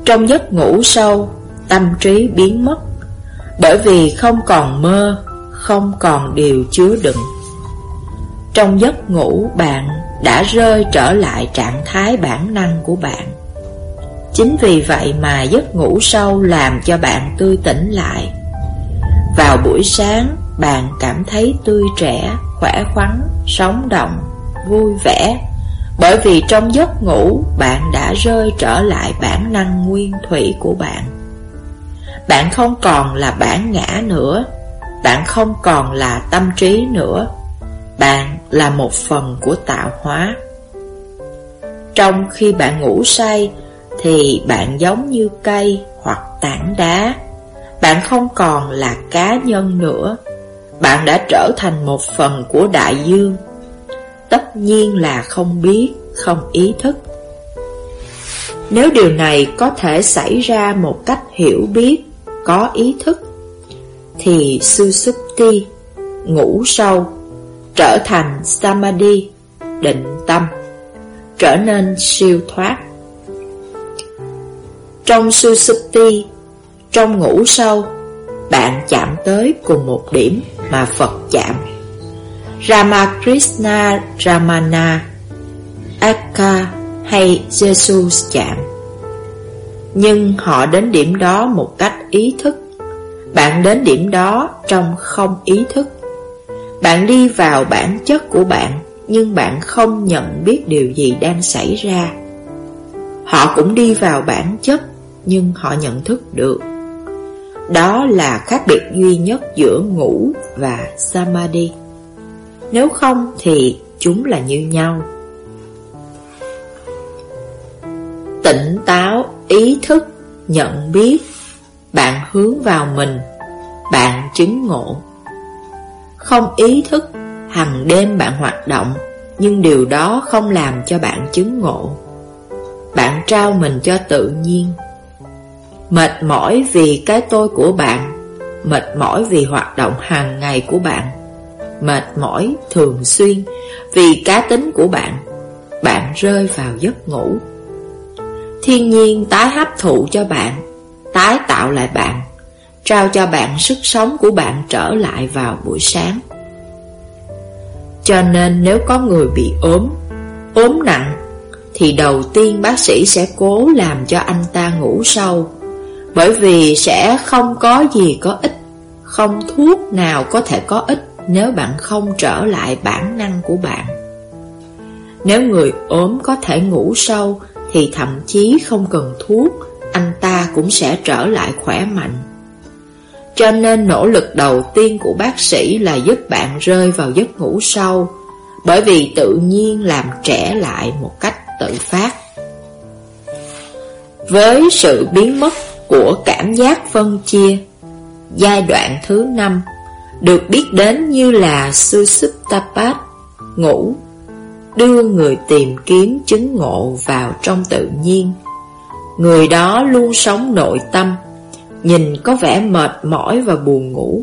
Trong giấc ngủ sâu, tâm trí biến mất, bởi vì không còn mơ không còn điều chứa đựng. Trong giấc ngủ bạn đã rơi trở lại trạng thái bản năng của bạn. Chính vì vậy mà giấc ngủ sâu làm cho bạn tươi tỉnh lại. Vào buổi sáng, bạn cảm thấy tươi trẻ, khỏe khoắn, sống động, vui vẻ. Bởi vì trong giấc ngủ, bạn đã rơi trở lại bản năng nguyên thủy của bạn. Bạn không còn là bản ngã nữa, bạn không còn là tâm trí nữa. Bạn là một phần của tạo hóa. Trong khi bạn ngủ say Thì bạn giống như cây hoặc tảng đá. Bạn không còn là cá nhân nữa. Bạn đã trở thành một phần của đại dương. Tất nhiên là không biết, không ý thức. Nếu điều này có thể xảy ra một cách hiểu biết, có ý thức thì Susupti, ngủ sâu, trở thành Samadhi, định tâm, trở nên siêu thoát. Trong Susupti, trong ngủ sâu, bạn chạm tới cùng một điểm mà Phật chạm. Ramakrishna Ramana, Akka hay Jesus chạm. Nhưng họ đến điểm đó một cách ý thức. Bạn đến điểm đó trong không ý thức. Bạn đi vào bản chất của bạn, nhưng bạn không nhận biết điều gì đang xảy ra. Họ cũng đi vào bản chất, nhưng họ nhận thức được. Đó là khác biệt duy nhất giữa ngủ và Samadhi. Nếu không thì chúng là như nhau. Tỉnh táo, ý thức, nhận biết, bạn hướng vào mình, bạn chứng ngộ. Không ý thức, hằng đêm bạn hoạt động, nhưng điều đó không làm cho bạn chứng ngộ. Bạn trao mình cho tự nhiên Mệt mỏi vì cái tôi của bạn Mệt mỏi vì hoạt động hàng ngày của bạn Mệt mỏi thường xuyên Vì cá tính của bạn Bạn rơi vào giấc ngủ Thiên nhiên tái hấp thụ cho bạn Tái tạo lại bạn, Trao cho bạn sức sống của bạn trở lại vào buổi sáng. Cho nên nếu có người bị ốm Ốm nặng, Thì đầu tiên bác sĩ sẽ cố làm cho anh ta ngủ sâu, bởi vì sẽ không có gì có ích, Không thuốc nào có thể có ích Nếu bạn không trở lại bản năng của bạn. Nếu người ốm có thể ngủ sâu Thì thậm chí không cần thuốc anh ta cũng sẽ trở lại khỏe mạnh Cho nên nỗ lực đầu tiên của bác sĩ là giúp bạn rơi vào giấc ngủ sâu Bởi vì tự nhiên làm trẻ lại một cách tự phát Với sự biến mất của cảm giác phân chia. Giai đoạn thứ năm được biết đến như là Susuptapat, ngủ, đưa người tìm kiếm chứng ngộ vào trong tự nhiên. Người đó luôn sống nội tâm, nhìn có vẻ mệt mỏi và buồn ngủ,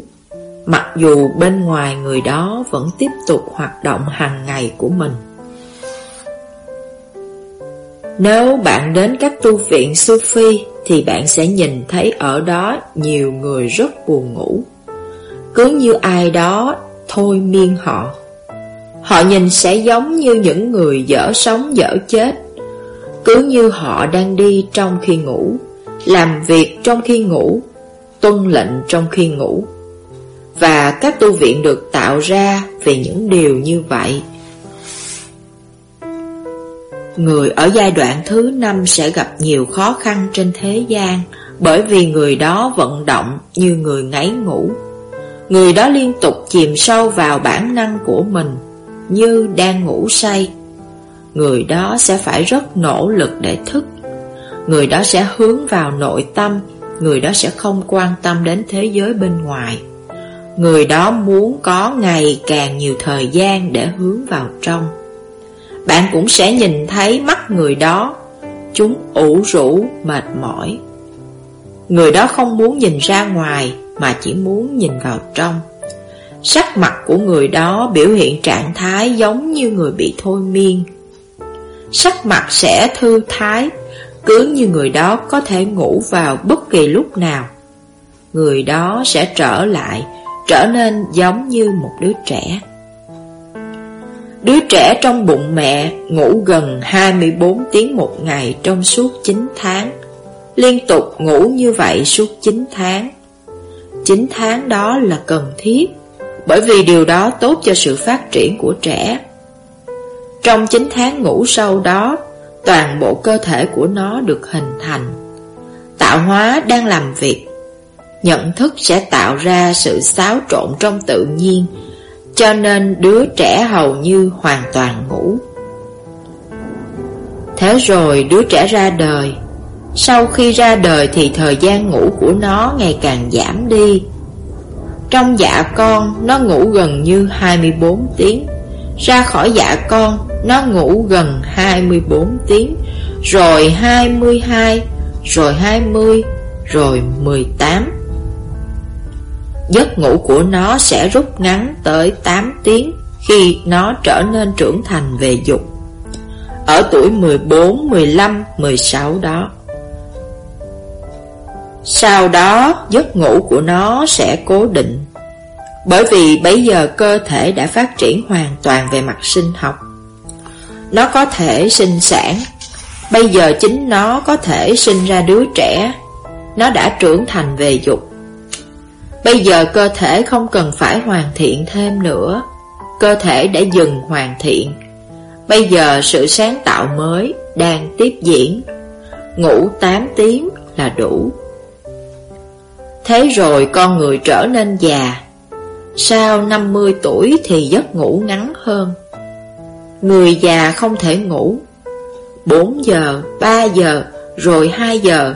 mặc dù bên ngoài người đó vẫn tiếp tục hoạt động hàng ngày của mình. Nếu bạn đến các tu viện Sufi thì bạn sẽ nhìn thấy ở đó nhiều người rất buồn ngủ. Cứ như ai đó thôi miên họ. Họ nhìn sẽ giống như những người dở sống dở chết. Cứ như họ đang đi trong khi ngủ, làm việc trong khi ngủ, tuân lệnh trong khi ngủ. Và các tu viện được tạo ra vì những điều như vậy Người ở giai đoạn thứ năm sẽ gặp nhiều khó khăn trên thế gian bởi vì người đó vận động như người ngáy ngủ. Người đó liên tục chìm sâu vào bản năng của mình như đang ngủ say. Người đó sẽ phải rất nỗ lực để thức. Người đó sẽ hướng vào nội tâm, người đó sẽ không quan tâm đến thế giới bên ngoài. Người đó muốn có ngày càng nhiều thời gian để hướng vào trong bạn cũng sẽ nhìn thấy mắt người đó, chúng ủ rũ, mệt mỏi. Người đó không muốn nhìn ra ngoài mà chỉ muốn nhìn vào trong. Sắc mặt của người đó biểu hiện trạng thái giống như người bị thôi miên. Sắc mặt sẽ thư thái, cứ như người đó có thể ngủ vào bất kỳ lúc nào. Người đó sẽ trở lại, trở nên giống như một đứa trẻ. Đứa trẻ trong bụng mẹ ngủ gần 24 tiếng một ngày trong suốt 9 tháng Liên tục ngủ như vậy suốt 9 tháng 9 tháng đó là cần thiết Bởi vì điều đó tốt cho sự phát triển của trẻ trong 9 tháng ngủ sâu đó, Toàn bộ cơ thể của nó được hình thành. Tạo hóa đang làm việc. Nhận thức sẽ tạo ra sự xáo trộn trong tự nhiên, cho nên đứa trẻ hầu như hoàn toàn ngủ. Thế rồi đứa trẻ ra đời. Sau khi ra đời thì thời gian ngủ của nó ngày càng giảm đi. Trong dạ con, nó ngủ gần như 24 tiếng. Ra khỏi dạ con nó ngủ gần 24 tiếng Rồi 22 Rồi 20 Rồi 18 giấc ngủ của nó sẽ rút ngắn tới 8 tiếng khi nó trở nên trưởng thành về dục. Ở tuổi 14, 15, 16 đó. Sau đó giấc ngủ của nó sẽ cố định bởi vì bây giờ cơ thể đã phát triển hoàn toàn về mặt sinh học. Nó có thể sinh sản. Bây giờ chính nó có thể sinh ra đứa trẻ. Nó đã trưởng thành về dục. Bây giờ cơ thể không cần phải hoàn thiện thêm nữa. Cơ thể đã dừng hoàn thiện. Bây giờ sự sáng tạo mới đang tiếp diễn. Ngủ 8 tiếng là đủ. Thế rồi con người trở nên già. Sau 50 tuổi thì giấc ngủ ngắn hơn. Người già không thể ngủ. 4 giờ, 3 giờ, rồi 2 giờ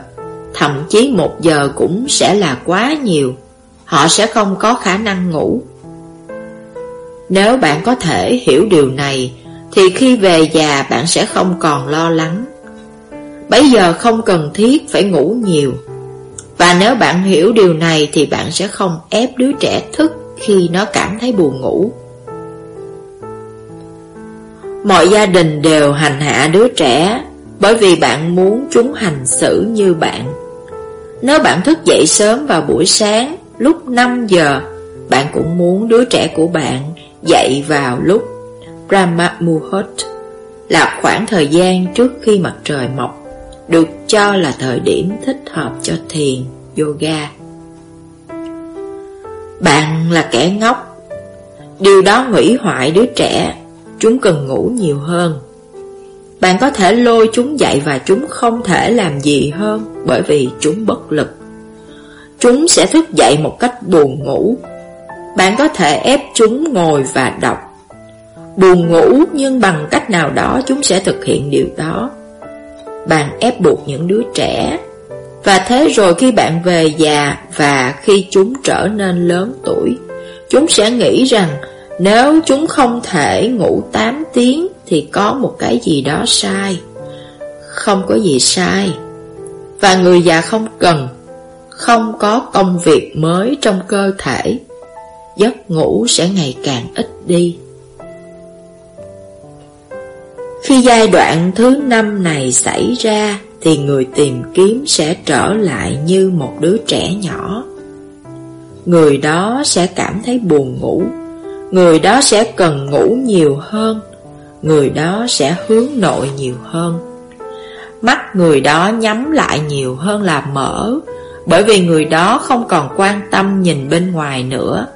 Thậm chí 1 giờ cũng sẽ là quá nhiều. Họ sẽ không có khả năng ngủ. Nếu bạn có thể hiểu điều này Thì khi về già bạn sẽ không còn lo lắng. Bây giờ không cần thiết phải ngủ nhiều. Và nếu bạn hiểu điều này Thì bạn sẽ không ép đứa trẻ thức. Khi nó cảm thấy buồn ngủ. Mọi gia đình đều hành hạ đứa trẻ Bởi vì bạn muốn chúng hành xử như bạn. Nếu bạn thức dậy sớm vào buổi sáng Lúc 5 giờ Bạn cũng muốn đứa trẻ của bạn Dậy vào lúc Brahma Muhurt Là khoảng thời gian trước khi mặt trời mọc Được cho là thời điểm thích hợp cho thiền, yoga. Bạn là kẻ ngốc. Điều đó hủy hoại đứa trẻ, Chúng cần ngủ nhiều hơn. Bạn có thể lôi chúng dậy và chúng không thể làm gì hơn Bởi vì chúng bất lực. Chúng sẽ thức dậy một cách buồn ngủ. Bạn có thể ép chúng ngồi và đọc. Buồn ngủ nhưng bằng cách nào đó chúng sẽ thực hiện điều đó. Bạn ép buộc những đứa trẻ và thế rồi khi bạn về già và khi chúng trở nên lớn tuổi, Chúng sẽ nghĩ rằng nếu chúng không thể ngủ 8 tiếng Thì có một cái gì đó sai. Không có gì sai. Và người già không cần, Không có công việc mới trong cơ thể, Giấc ngủ sẽ ngày càng ít đi. Khi giai đoạn thứ năm này xảy ra thì người tìm kiếm sẽ trở lại như một đứa trẻ nhỏ. Người đó sẽ cảm thấy buồn ngủ. Người đó sẽ cần ngủ nhiều hơn. Người đó sẽ hướng nội nhiều hơn. Mắt người đó nhắm lại nhiều hơn là mở, Bởi vì người đó không còn quan tâm nhìn bên ngoài nữa.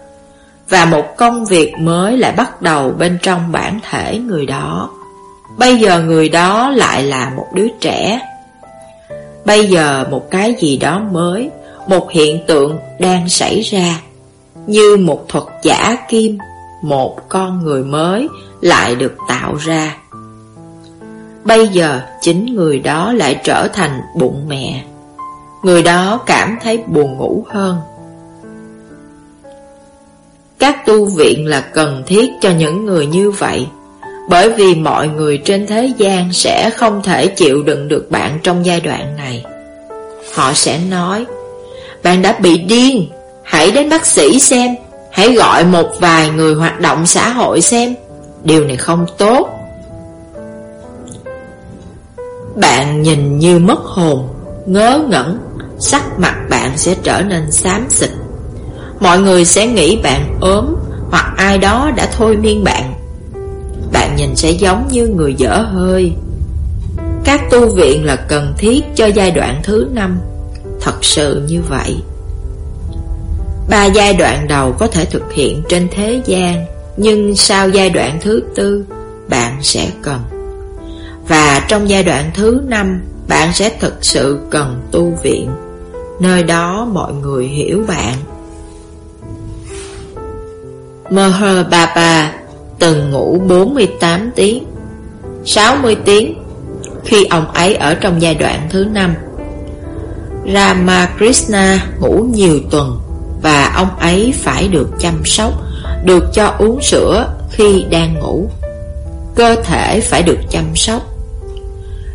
Và một công việc mới lại bắt đầu bên trong bản thể người đó. Bây giờ người đó lại là một đứa trẻ. Bây giờ một cái gì đó mới, Một hiện tượng đang xảy ra, Như một thuật giả kim, một con người mới lại được tạo ra. Bây giờ chính người đó lại trở thành bụng mẹ. Người đó cảm thấy buồn ngủ hơn. Các tu viện là cần thiết cho những người như vậy bởi vì mọi người trên thế gian sẽ không thể chịu đựng được bạn trong giai đoạn này. Họ sẽ nói, Bạn đã bị điên, Hãy đến bác sĩ xem, Hãy gọi một vài người hoạt động xã hội xem, Điều này không tốt. Bạn nhìn như mất hồn, Ngớ ngẩn, Sắc mặt bạn sẽ trở nên xám xịt. Mọi người sẽ nghĩ bạn ốm Hoặc ai đó đã thôi miên bạn. Bạn nhìn sẽ giống như người dở hơi. Các tu viện là cần thiết cho giai đoạn thứ năm. Thật sự như vậy. Ba giai đoạn đầu có thể thực hiện trên thế gian, Nhưng sau giai đoạn thứ tư, Bạn sẽ cần. Và trong giai đoạn thứ năm, Bạn sẽ thực sự cần tu viện. Nơi đó mọi người hiểu bạn. Meher Baba từng ngủ 48 tiếng 60 tiếng Khi ông ấy ở trong giai đoạn thứ năm Ramakrishna ngủ nhiều tuần và ông ấy phải được chăm sóc, được cho uống sữa khi đang ngủ. Cơ thể phải được chăm sóc.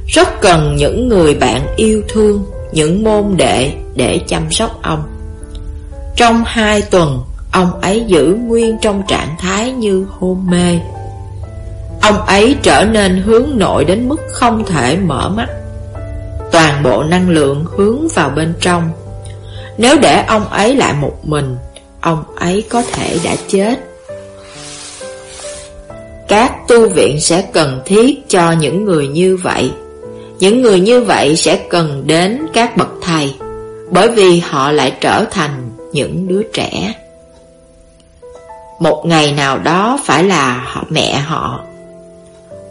Rất cần những người bạn yêu thương, những môn đệ để chăm sóc ông. Trong hai tuần, ông ấy giữ nguyên trong trạng thái như hôn mê. Ông ấy trở nên hướng nội đến mức không thể mở mắt. Toàn bộ năng lượng hướng vào bên trong Nếu để ông ấy lại một mình, Ông ấy có thể đã chết Các tu viện sẽ cần thiết cho những người như vậy Những người như vậy sẽ cần đến các bậc thầy, Bởi vì họ lại trở thành những đứa trẻ một ngày nào đó phải là họ mẹ họ.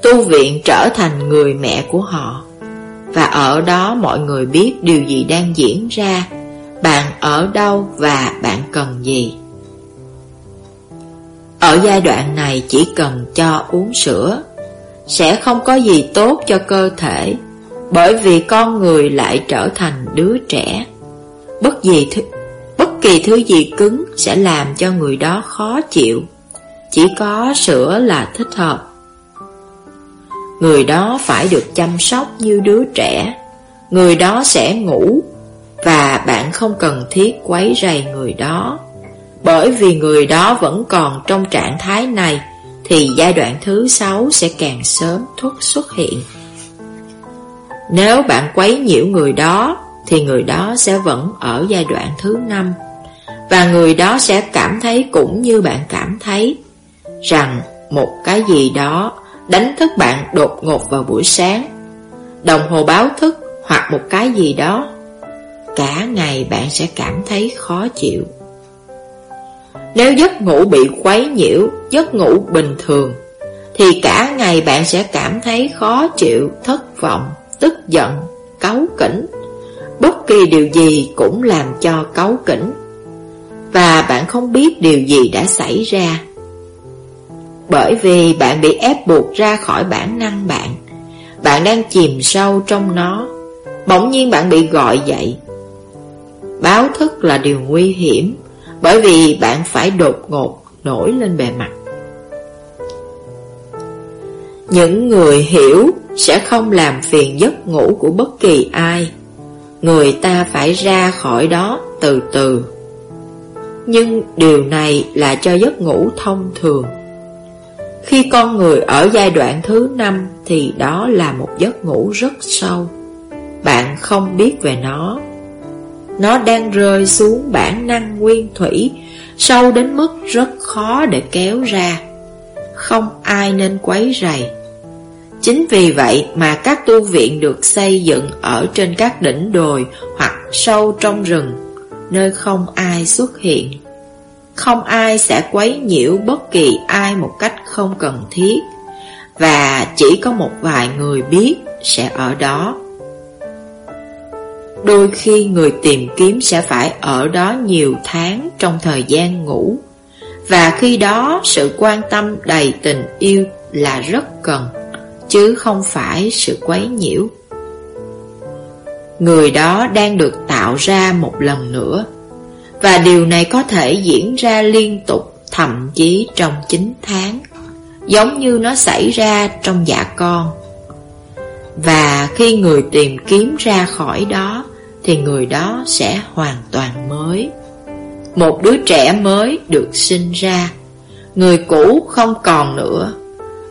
Tu viện trở thành người mẹ của họ. Và ở đó mọi người biết điều gì đang diễn ra. Bạn ở đâu và bạn cần gì. Ở giai đoạn này chỉ cần cho uống sữa. Sẽ không có gì tốt cho cơ thể Bởi vì con người lại trở thành đứa trẻ. Bất gì thứ, kỳ thứ gì cứng sẽ làm cho người đó khó chịu. Chỉ có sữa là thích hợp. Người đó phải được chăm sóc như đứa trẻ. Người đó sẽ ngủ, Và bạn không cần thiết quấy rầy người đó. Bởi vì người đó vẫn còn trong trạng thái này, Thì giai đoạn thứ sáu sẽ càng sớm thuốc xuất hiện. Nếu bạn quấy nhiễu người đó, Thì người đó sẽ vẫn ở giai đoạn thứ năm. Và người đó sẽ cảm thấy cũng như bạn cảm thấy Rằng một cái gì đó đánh thức bạn đột ngột vào buổi sáng, đồng hồ báo thức hoặc một cái gì đó, cả ngày bạn sẽ cảm thấy khó chịu. Nếu giấc ngủ bị quấy nhiễu, giấc ngủ bình thường, thì cả ngày bạn sẽ cảm thấy khó chịu, thất vọng, tức giận, cáu kỉnh. Bất kỳ điều gì cũng làm cho cáu kỉnh. Và bạn không biết điều gì đã xảy ra. Bởi vì bạn bị ép buộc ra khỏi bản năng bạn. Bạn đang chìm sâu trong nó. Bỗng nhiên bạn bị gọi dậy. Báo thức là điều nguy hiểm, Bởi vì bạn phải đột ngột nổi lên bề mặt. Những người hiểu sẽ không làm phiền giấc ngủ của bất kỳ ai. Người ta phải ra khỏi đó từ từ. Nhưng điều này là cho giấc ngủ thông thường khi con người ở giai đoạn thứ năm thì đó là một giấc ngủ rất sâu. Bạn không biết về nó. Nó đang rơi xuống bản năng nguyên thủy, sâu đến mức rất khó để kéo ra. Không ai nên quấy rầy. Chính vì vậy mà các tu viện được xây dựng ở trên các đỉnh đồi hoặc sâu trong rừng, nơi không ai xuất hiện. Không ai sẽ quấy nhiễu bất kỳ ai một cách không cần thiết, Và chỉ có một vài người biết sẽ ở đó Đôi khi người tìm kiếm sẽ phải ở đó nhiều tháng trong thời gian ngủ, Và khi đó sự quan tâm đầy tình yêu là rất cần, Chứ không phải sự quấy nhiễu Người đó đang được tạo ra một lần nữa. Và điều này có thể diễn ra liên tục, Thậm chí trong 9 tháng. Giống như nó xảy ra trong dạ con. Và khi người tìm kiếm ra khỏi đó, Thì người đó sẽ hoàn toàn mới. Một đứa trẻ mới được sinh ra. Người cũ không còn nữa.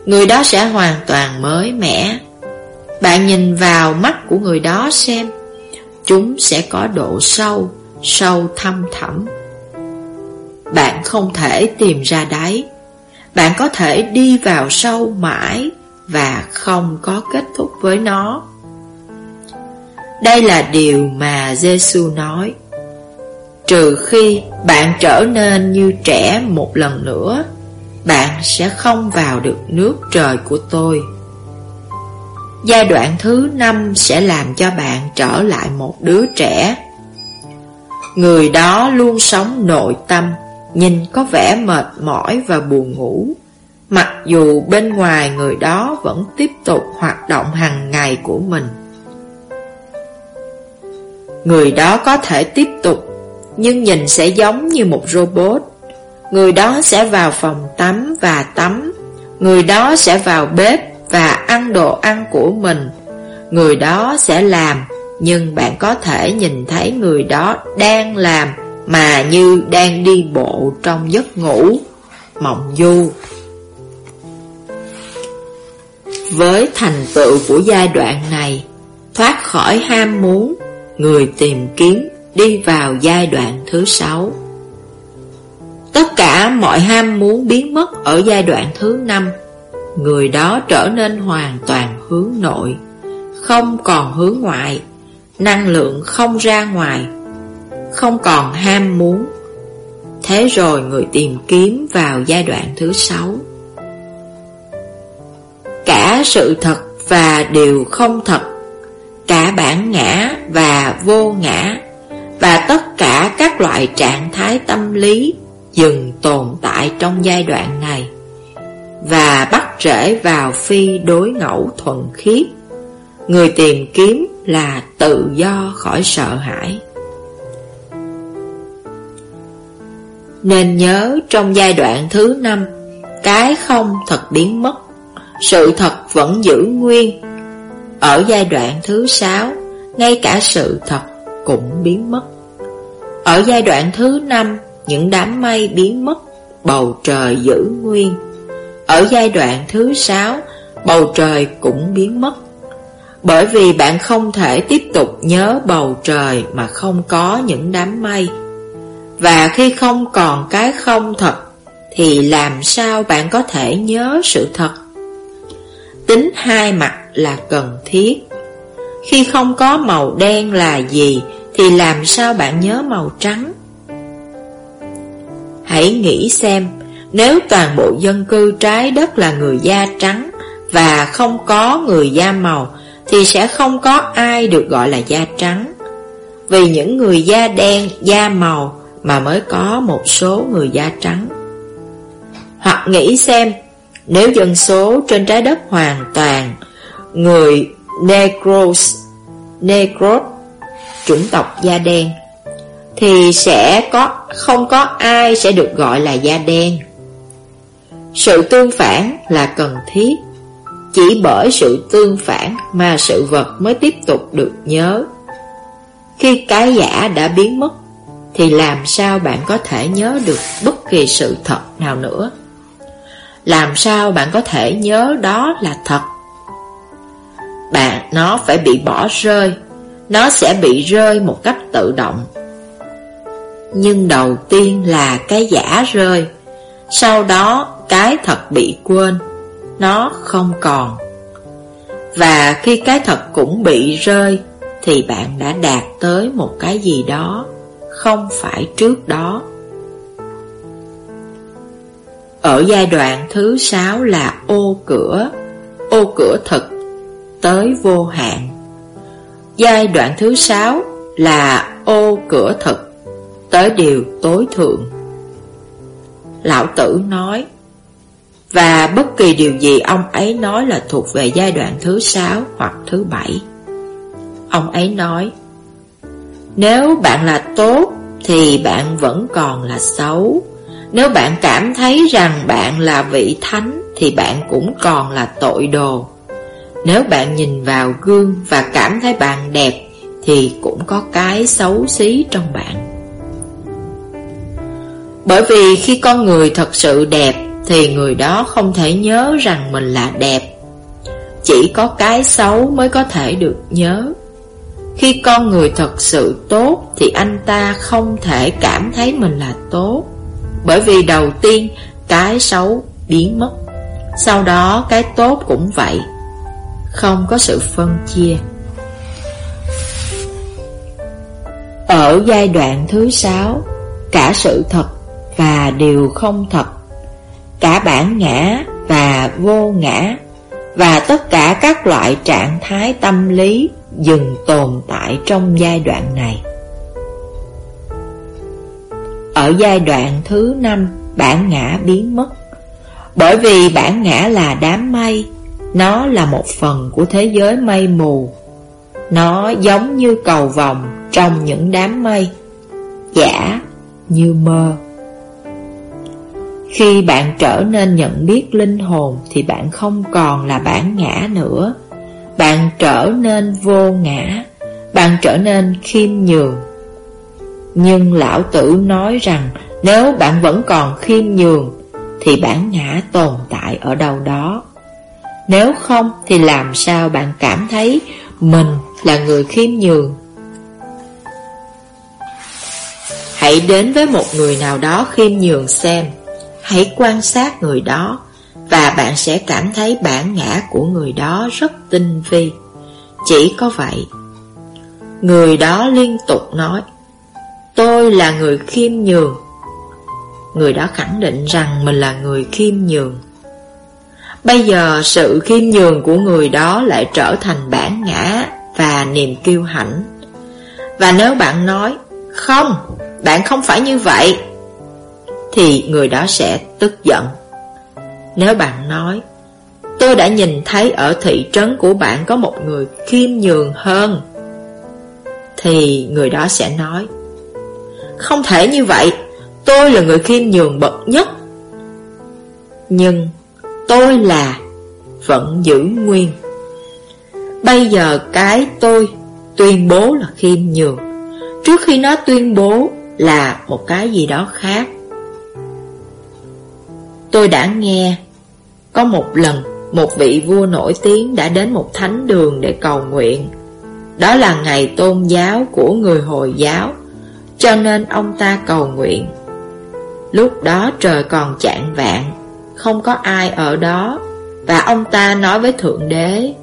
Người đó sẽ hoàn toàn mới mẻ. Bạn nhìn vào mắt của người đó xem Chúng sẽ có độ sâu sâu thăm thẳm. Bạn không thể tìm ra đáy, bạn có thể đi vào sâu mãi và không có kết thúc với nó. Đây là điều mà Giêsu nói. Trừ khi bạn trở nên như trẻ một lần nữa, bạn sẽ không vào được nước trời của tôi. Giai đoạn thứ năm sẽ làm cho bạn trở lại một đứa trẻ Người đó luôn sống nội tâm, nhìn có vẻ mệt mỏi và buồn ngủ. Mặc dù bên ngoài người đó vẫn tiếp tục hoạt động hàng ngày của mình. Người đó có thể tiếp tục, nhưng nhìn sẽ giống như một robot. Người đó sẽ vào phòng tắm và tắm. Người đó sẽ vào bếp và ăn đồ ăn của mình. Người đó sẽ làm nhưng bạn có thể nhìn thấy người đó đang làm mà như đang đi bộ trong giấc ngủ, mộng du. Với thành tựu của giai đoạn này, thoát khỏi ham muốn, người tìm kiếm đi vào giai đoạn thứ sáu. Tất cả mọi ham muốn biến mất ở giai đoạn thứ năm, người đó trở nên hoàn toàn hướng nội, không còn hướng ngoại, năng lượng không ra ngoài, không còn ham muốn. Thế rồi người tìm kiếm vào giai đoạn thứ sáu. Cả sự thật và điều không thật, cả bản ngã và vô ngã, và tất cả các loại trạng thái tâm lý dừng tồn tại trong giai đoạn này và bắt rễ vào phi đối ngẫu thuần khiết. Người tìm kiếm là tự do khỏi sợ hãi. Nên nhớ trong giai đoạn thứ năm, cái không thật biến mất, sự thật vẫn giữ nguyên. Ở giai đoạn thứ sáu, ngay cả sự thật cũng biến mất. Ở giai đoạn thứ năm, những đám mây biến mất, bầu trời giữ nguyên. Ở giai đoạn thứ sáu, bầu trời cũng biến mất. Bởi vì bạn không thể tiếp tục nhớ bầu trời mà không có những đám mây. Và khi không còn cái không thật, thì làm sao bạn có thể nhớ sự thật? Tính hai mặt là cần thiết. Khi không có màu đen là gì, thì làm sao bạn nhớ màu trắng? Hãy nghĩ xem, nếu toàn bộ dân cư trái đất là người da trắng và không có người da màu, thì sẽ không có ai được gọi là da trắng. Vì những người da đen, da màu mà mới có một số người da trắng. Hoặc nghĩ xem, nếu dân số trên trái đất hoàn toàn người Negros, Negros, chủng tộc da đen, thì sẽ có không có ai sẽ được gọi là da đen. Sự tương phản là cần thiết, chỉ bởi sự tương phản mà sự vật mới tiếp tục được nhớ. Khi cái giả đã biến mất, thì làm sao bạn có thể nhớ được bất kỳ sự thật nào nữa? Làm sao bạn có thể nhớ đó là thật? Bạn nó phải bị bỏ rơi, nó sẽ bị rơi một cách tự động nhưng đầu tiên là cái giả rơi Sau đó cái thật bị quên Nó không còn. Và khi cái thật cũng bị rơi Thì bạn đã đạt tới một cái gì đó Không phải trước đó. Ở giai đoạn thứ sáu là ô cửa Ô cửa thực Tới vô hạn. Giai đoạn thứ sáu là ô cửa thực tới điều tối thượng. Lão tử nói, và bất kỳ điều gì ông ấy nói là thuộc về giai đoạn thứ sáu hoặc thứ bảy. Ông ấy nói, nếu bạn là tốt thì bạn vẫn còn là xấu. Nếu bạn cảm thấy rằng bạn là vị thánh thì bạn cũng còn là tội đồ. Nếu bạn nhìn vào gương và cảm thấy bạn đẹp thì cũng có cái xấu xí trong bạn. Bởi vì khi con người thật sự đẹp thì người đó không thể nhớ rằng mình là đẹp. Chỉ có cái xấu mới có thể được nhớ. Khi con người thật sự tốt Thì anh ta không thể cảm thấy mình là tốt, Bởi vì đầu tiên cái xấu biến mất, Sau đó cái tốt cũng vậy, Không có sự phân chia. Ở giai đoạn thứ sáu, Cả sự thật và điều không thật Cả bản ngã và vô ngã Và tất cả các loại trạng thái tâm lý dừng tồn tại trong giai đoạn này. Ở giai đoạn thứ năm, bản ngã biến mất. Bởi vì bản ngã là đám mây, Nó là một phần của thế giới mây mù. Nó giống như cầu vòng trong những đám mây, Giả như mơ khi bạn trở nên nhận biết linh hồn thì bạn không còn là bản ngã nữa. Bạn trở nên vô ngã, bạn trở nên khiêm nhường. Nhưng lão tử nói rằng nếu bạn vẫn còn khiêm nhường thì bản ngã tồn tại ở đâu đó. Nếu không thì làm sao bạn cảm thấy mình là người khiêm nhường? Hãy đến với một người nào đó khiêm nhường xem Hãy quan sát người đó Và bạn sẽ cảm thấy bản ngã của người đó rất tinh vi. Chỉ có vậy Người đó liên tục nói Tôi là người khiêm nhường. Người đó khẳng định rằng mình là người khiêm nhường. Bây giờ sự khiêm nhường của người đó lại trở thành bản ngã và niềm kiêu hãnh. Và nếu bạn nói Không, bạn không phải như vậy. Thì người đó sẽ tức giận. Nếu bạn nói, Tôi đã nhìn thấy ở thị trấn của bạn có một người khiêm nhường hơn, Thì người đó sẽ nói, Không thể như vậy, Tôi là người khiêm nhường bậc nhất. Nhưng tôi là Vẫn giữ nguyên. Bây giờ cái tôi tuyên bố là khiêm nhường. Trước khi nó tuyên bố là một cái gì đó khác Tôi đã nghe. Có một lần, Một vị vua nổi tiếng đã đến một thánh đường để cầu nguyện. Đó là ngày tôn giáo của người Hồi giáo, Cho nên ông ta cầu nguyện. Lúc đó trời còn chạng vạn Không có ai ở đó, Và ông ta nói với Thượng Đế,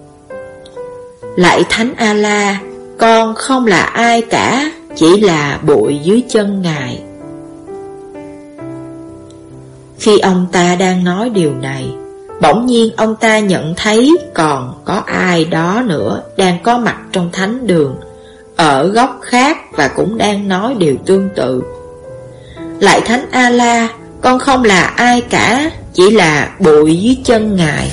Lạy Thánh A-la Con không là ai cả, Chỉ là bụi dưới chân Ngài. Khi ông ta đang nói điều này, Bỗng nhiên ông ta nhận thấy còn có ai đó nữa đang có mặt trong thánh đường, Ở góc khác và cũng đang nói điều tương tự. Lại Thánh A-la, Con không là ai cả, Chỉ là bụi dưới chân Ngài.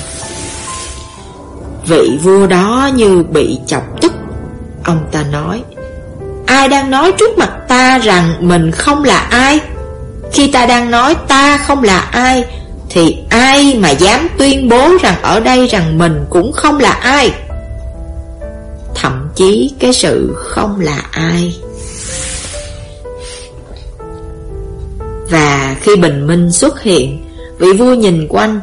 Vị vua đó như bị chọc tức, Ông ta nói, Ai đang nói trước mặt ta rằng mình không là ai? Khi ta đang nói ta không là ai, Thì ai mà dám tuyên bố rằng ở đây rằng mình cũng không là ai? Thậm chí cái sự không là ai. Và khi bình minh xuất hiện, Vị vua nhìn quanh,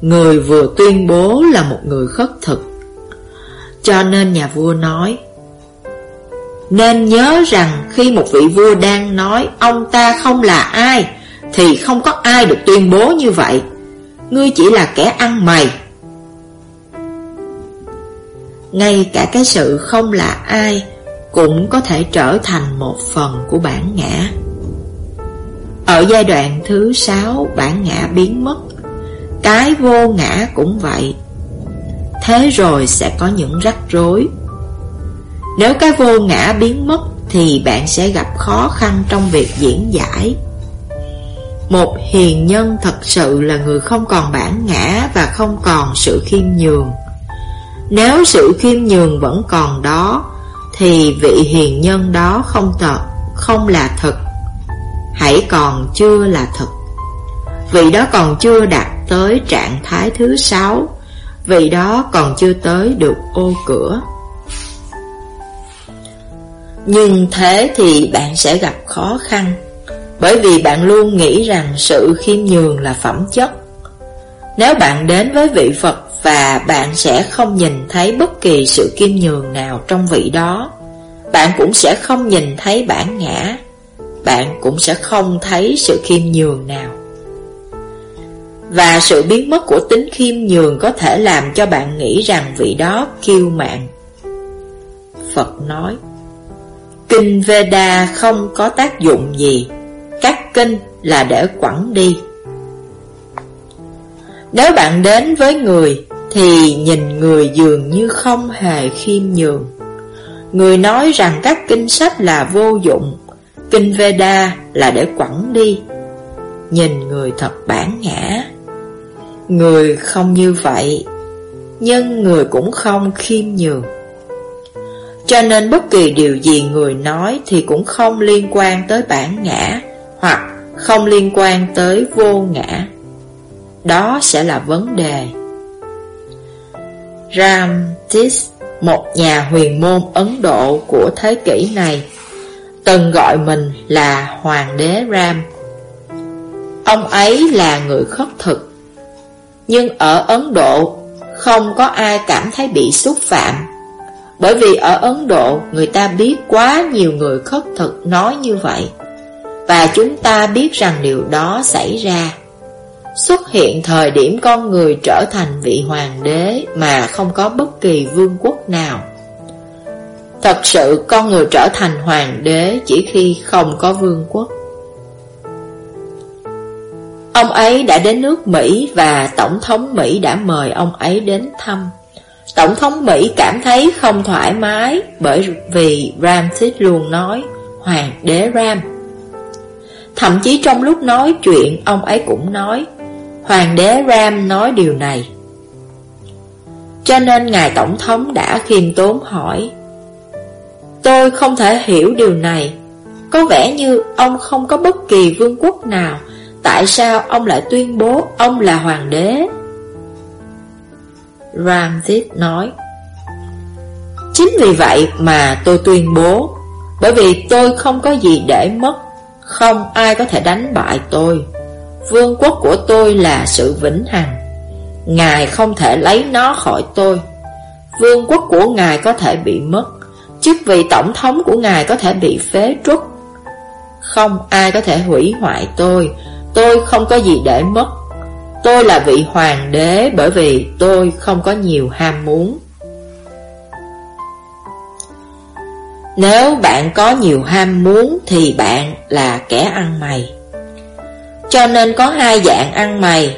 Người vừa tuyên bố là một người khất thực. Cho nên nhà vua nói nên nhớ rằng khi một vị vua đang nói Ông ta không là ai, Thì không có ai được tuyên bố như vậy. Ngươi chỉ là kẻ ăn mày. Ngay cả cái sự không là ai Cũng có thể trở thành một phần của bản ngã. Ở giai đoạn thứ sáu, bản ngã biến mất. Cái vô ngã cũng vậy. Thế rồi sẽ có những rắc rối. Nếu cái vô ngã biến mất Thì bạn sẽ gặp khó khăn trong việc diễn giải Một hiền nhân thật sự là người không còn bản ngã Và không còn sự khiêm nhường Nếu sự khiêm nhường vẫn còn đó Thì vị hiền nhân đó không thật, không là thật hãy còn chưa là thật. Vị đó còn chưa đạt tới trạng thái thứ sáu, vị đó còn chưa tới được ô cửa. Nhưng thế thì bạn sẽ gặp khó khăn, bởi vì bạn luôn nghĩ rằng sự khiêm nhường là phẩm chất. Nếu bạn đến với vị Phật và bạn sẽ không nhìn thấy bất kỳ sự khiêm nhường nào trong vị đó, bạn cũng sẽ không nhìn thấy bản ngã bạn cũng sẽ không thấy sự khiêm nhường nào. Và sự biến mất của tính khiêm nhường có thể làm cho bạn nghĩ rằng vị đó kiêu mạn. Phật nói, Kinh Veda không có tác dụng gì, các kinh là để quẳng đi. Nếu bạn đến với người thì nhìn người dường như không hề khiêm nhường. Người nói rằng các kinh sách là vô dụng Kinh Veda là để quẳng đi Nhìn người thật bản ngã Người không như vậy Nhưng người cũng không khiêm nhường cho nên bất kỳ điều gì người nói Thì cũng không liên quan tới bản ngã Hoặc không liên quan tới vô ngã Đó sẽ là vấn đề Ram Tis, một nhà huyền môn Ấn Độ của thế kỷ này từng gọi mình là Hoàng đế Ram. Ông ấy là người khất thực, nhưng ở Ấn Độ không có ai cảm thấy bị xúc phạm. Bởi vì ở Ấn Độ, người ta biết quá nhiều người khất thực nói như vậy. Và chúng ta biết rằng điều đó xảy ra. Xuất hiện thời điểm con người trở thành vị hoàng đế Mà không có bất kỳ vương quốc nào. Thật sự con người trở thành hoàng đế chỉ khi không có vương quốc. Ông ấy đã đến nước Mỹ và Tổng thống Mỹ đã mời ông ấy đến thăm. Tổng thống Mỹ cảm thấy không thoải mái bởi vì Ramses luôn nói, Hoàng đế Ram. Thậm chí trong lúc nói chuyện, ông ấy cũng nói, Hoàng đế Ram nói điều này. Cho nên Ngài Tổng thống đã khiêm tốn hỏi, Tôi không thể hiểu điều này. Có vẻ như ông không có bất kỳ vương quốc nào. Tại sao ông lại tuyên bố ông là hoàng đế? Ramzit nói, Chính vì vậy mà tôi tuyên bố, Bởi vì tôi không có gì để mất, Không ai có thể đánh bại tôi. Vương quốc của tôi là sự vĩnh hằng. Ngài không thể lấy nó khỏi tôi. Vương quốc của Ngài có thể bị mất, Chức vị tổng thống của Ngài có thể bị phế truất. Không ai có thể hủy hoại tôi. Tôi không có gì để mất. Tôi là vị hoàng đế bởi vì tôi không có nhiều ham muốn. Nếu bạn có nhiều ham muốn thì bạn là kẻ ăn mày. Cho nên có hai dạng ăn mày,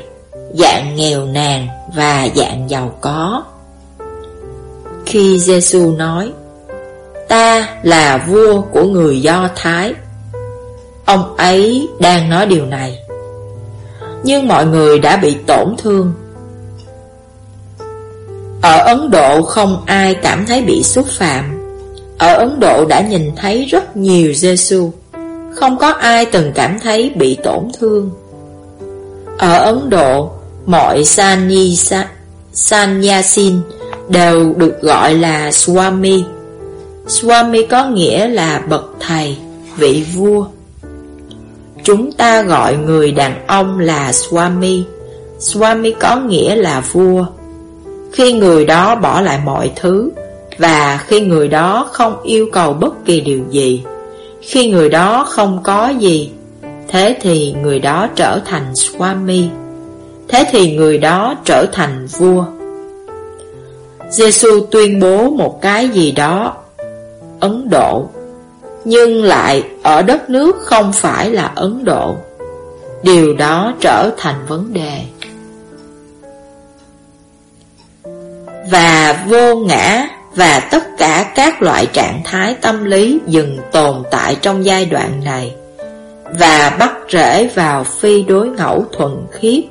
Dạng nghèo nàn và dạng giàu có. Khi Giêsu nói, Ta là vua của người Do Thái. Ông ấy đang nói điều này. Nhưng mọi người đã bị tổn thương. Ở Ấn Độ không ai cảm thấy bị xúc phạm. Ở Ấn Độ đã nhìn thấy rất nhiều Giêsu, Không có ai từng cảm thấy bị tổn thương. Ở Ấn Độ Mọi Sanyasa, Sanyasin đều được gọi là Swami. Swami có nghĩa là bậc thầy, vị vua. Chúng ta gọi người đàn ông là Swami. Swami có nghĩa là vua. Khi người đó bỏ lại mọi thứ, Và khi người đó không yêu cầu bất kỳ điều gì, Khi người đó không có gì, Thế thì người đó trở thành Swami. Thế thì người đó trở thành vua. Giêsu tuyên bố một cái gì đó, Ấn Độ nhưng lại ở đất nước không phải là Ấn Độ. Điều đó trở thành vấn đề. Và vô ngã và tất cả các loại trạng thái tâm lý dừng tồn tại trong giai đoạn này và bắt rễ vào phi đối ngẫu thuần khiết.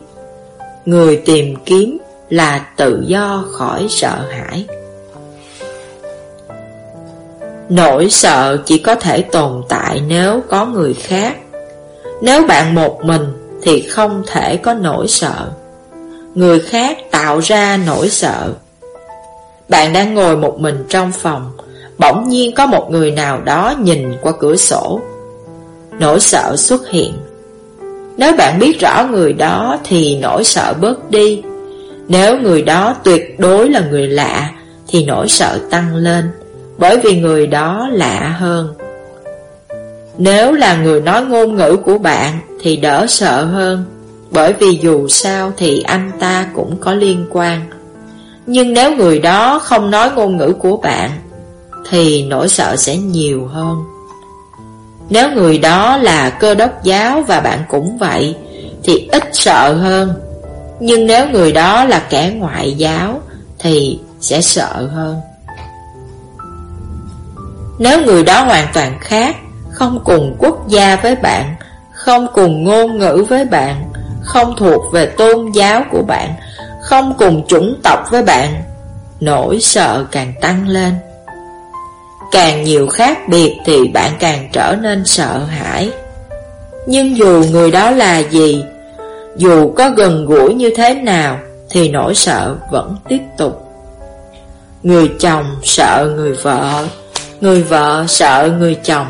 Người tìm kiếm là tự do khỏi sợ hãi. Nỗi sợ chỉ có thể tồn tại nếu có người khác. Nếu bạn một mình thì không thể có nỗi sợ. Người khác tạo ra nỗi sợ. Bạn đang ngồi một mình trong phòng, Bỗng nhiên có một người nào đó nhìn qua cửa sổ. Nỗi sợ xuất hiện. Nếu bạn biết rõ người đó thì nỗi sợ bớt đi. Nếu người đó tuyệt đối là người lạ Thì nỗi sợ tăng lên bởi vì người đó lạ hơn. Nếu là người nói ngôn ngữ của bạn thì đỡ sợ hơn, bởi vì dù sao thì anh ta cũng có liên quan. Nhưng nếu người đó không nói ngôn ngữ của bạn, thì nỗi sợ sẽ nhiều hơn. Nếu người đó là cơ đốc giáo và bạn cũng vậy, thì ít sợ hơn. Nhưng nếu người đó là kẻ ngoại giáo, thì sẽ sợ hơn. Nếu người đó hoàn toàn khác, Không cùng quốc gia với bạn, Không cùng ngôn ngữ với bạn, Không thuộc về tôn giáo của bạn, Không cùng chủng tộc với bạn, Nỗi sợ càng tăng lên. Càng nhiều khác biệt thì bạn càng trở nên sợ hãi. Nhưng dù người đó là gì, Dù có gần gũi như thế nào, Thì nỗi sợ vẫn tiếp tục. Người chồng sợ người vợ. Người vợ sợ người chồng.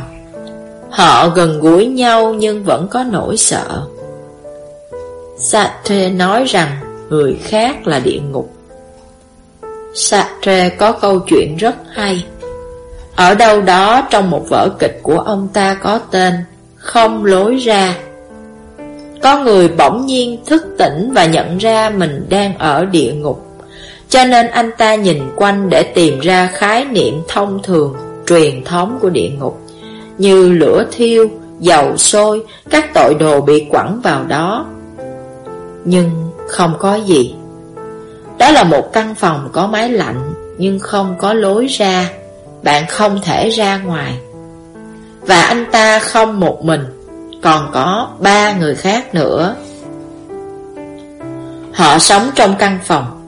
Họ gần gũi nhau nhưng vẫn có nỗi sợ. Sartre nói rằng người khác là địa ngục. Sartre có câu chuyện rất hay. Ở đâu đó trong một vở kịch của ông ta có tên không lối ra. Có người bỗng nhiên thức tỉnh và nhận ra mình đang ở địa ngục. Cho nên anh ta nhìn quanh để tìm ra khái niệm thông thường, truyền thống của địa ngục, như lửa thiêu, dầu sôi, các tội đồ bị quẳng vào đó. Nhưng không có gì. Đó là một căn phòng có máy lạnh, nhưng không có lối ra, bạn không thể ra ngoài. Và anh ta không một mình, còn có ba người khác nữa. Họ sống trong căn phòng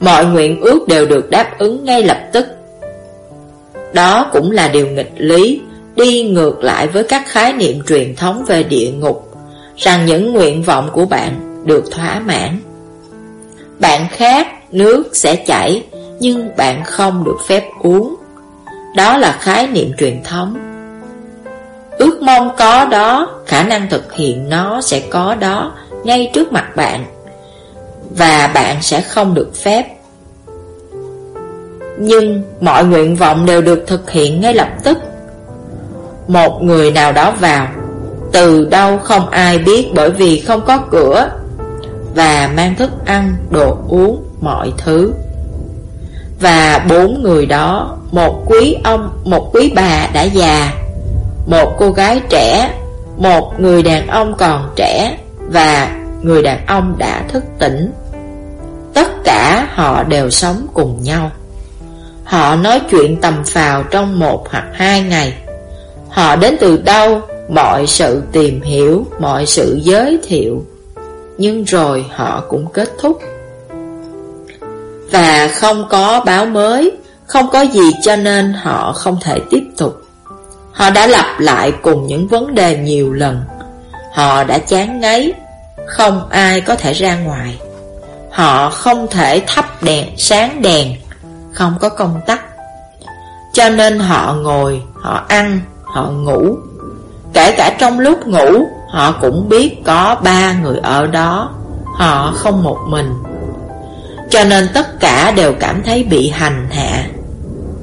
Mọi nguyện ước đều được đáp ứng ngay lập tức đó cũng là điều nghịch lý Đi ngược lại với các khái niệm truyền thống về địa ngục Rằng những nguyện vọng của bạn được thỏa mãn Bạn khát, nước sẽ chảy Nhưng bạn không được phép uống Đó là khái niệm truyền thống Ước mong có đó Khả năng thực hiện nó sẽ có đó Ngay trước mặt bạn và bạn sẽ không được phép. Nhưng mọi nguyện vọng đều được thực hiện ngay lập tức. Một người nào đó vào, từ đâu không ai biết bởi vì không có cửa, và mang thức ăn, đồ uống, mọi thứ. Và bốn người đó, một quý ông, một quý bà đã già, một cô gái trẻ, một người đàn ông còn trẻ, và người đàn ông đã thức tỉnh. Tất cả họ đều sống cùng nhau. Họ nói chuyện tầm phào trong một hoặc hai ngày. Họ đến từ đâu, mọi sự tìm hiểu, mọi sự giới thiệu. Nhưng rồi họ cũng kết thúc. Và không có báo mới, không có gì cho nên họ không thể tiếp tục. Họ đã lặp lại cùng những vấn đề nhiều lần. Họ đã chán ngấy, không ai có thể ra ngoài. Họ không thể thắp đèn, sáng đèn, không có công tắc. Cho nên họ ngồi, họ ăn, họ ngủ. Kể cả trong lúc ngủ, họ cũng biết có ba người ở đó, họ không một mình. Cho nên tất cả đều cảm thấy bị hành hạ.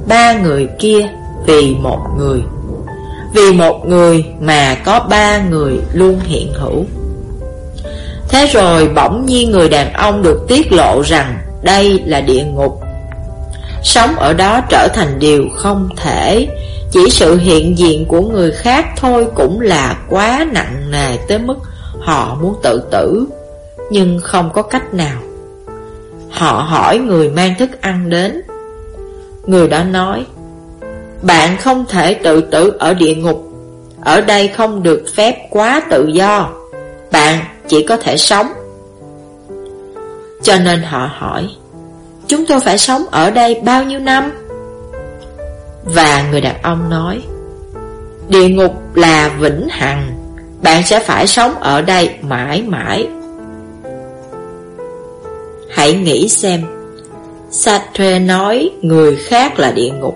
Ba người kia vì một người. Vì một người mà có ba người luôn hiện hữu. Thế rồi bỗng nhiên người đàn ông được tiết lộ rằng đây là địa ngục. Sống ở đó trở thành điều không thể, chỉ sự hiện diện của người khác thôi cũng là quá nặng nề tới mức họ muốn tự tử, nhưng không có cách nào. Họ hỏi người mang thức ăn đến. Người đó nói, bạn không thể tự tử ở địa ngục, ở đây không được phép quá tự do. Bạn chỉ có thể sống. Cho nên họ hỏi, chúng tôi phải sống ở đây bao nhiêu năm? Và người đàn ông nói, địa ngục là vĩnh hằng, bạn sẽ phải sống ở đây mãi mãi. Hãy nghĩ xem, Sartre nói người khác là địa ngục,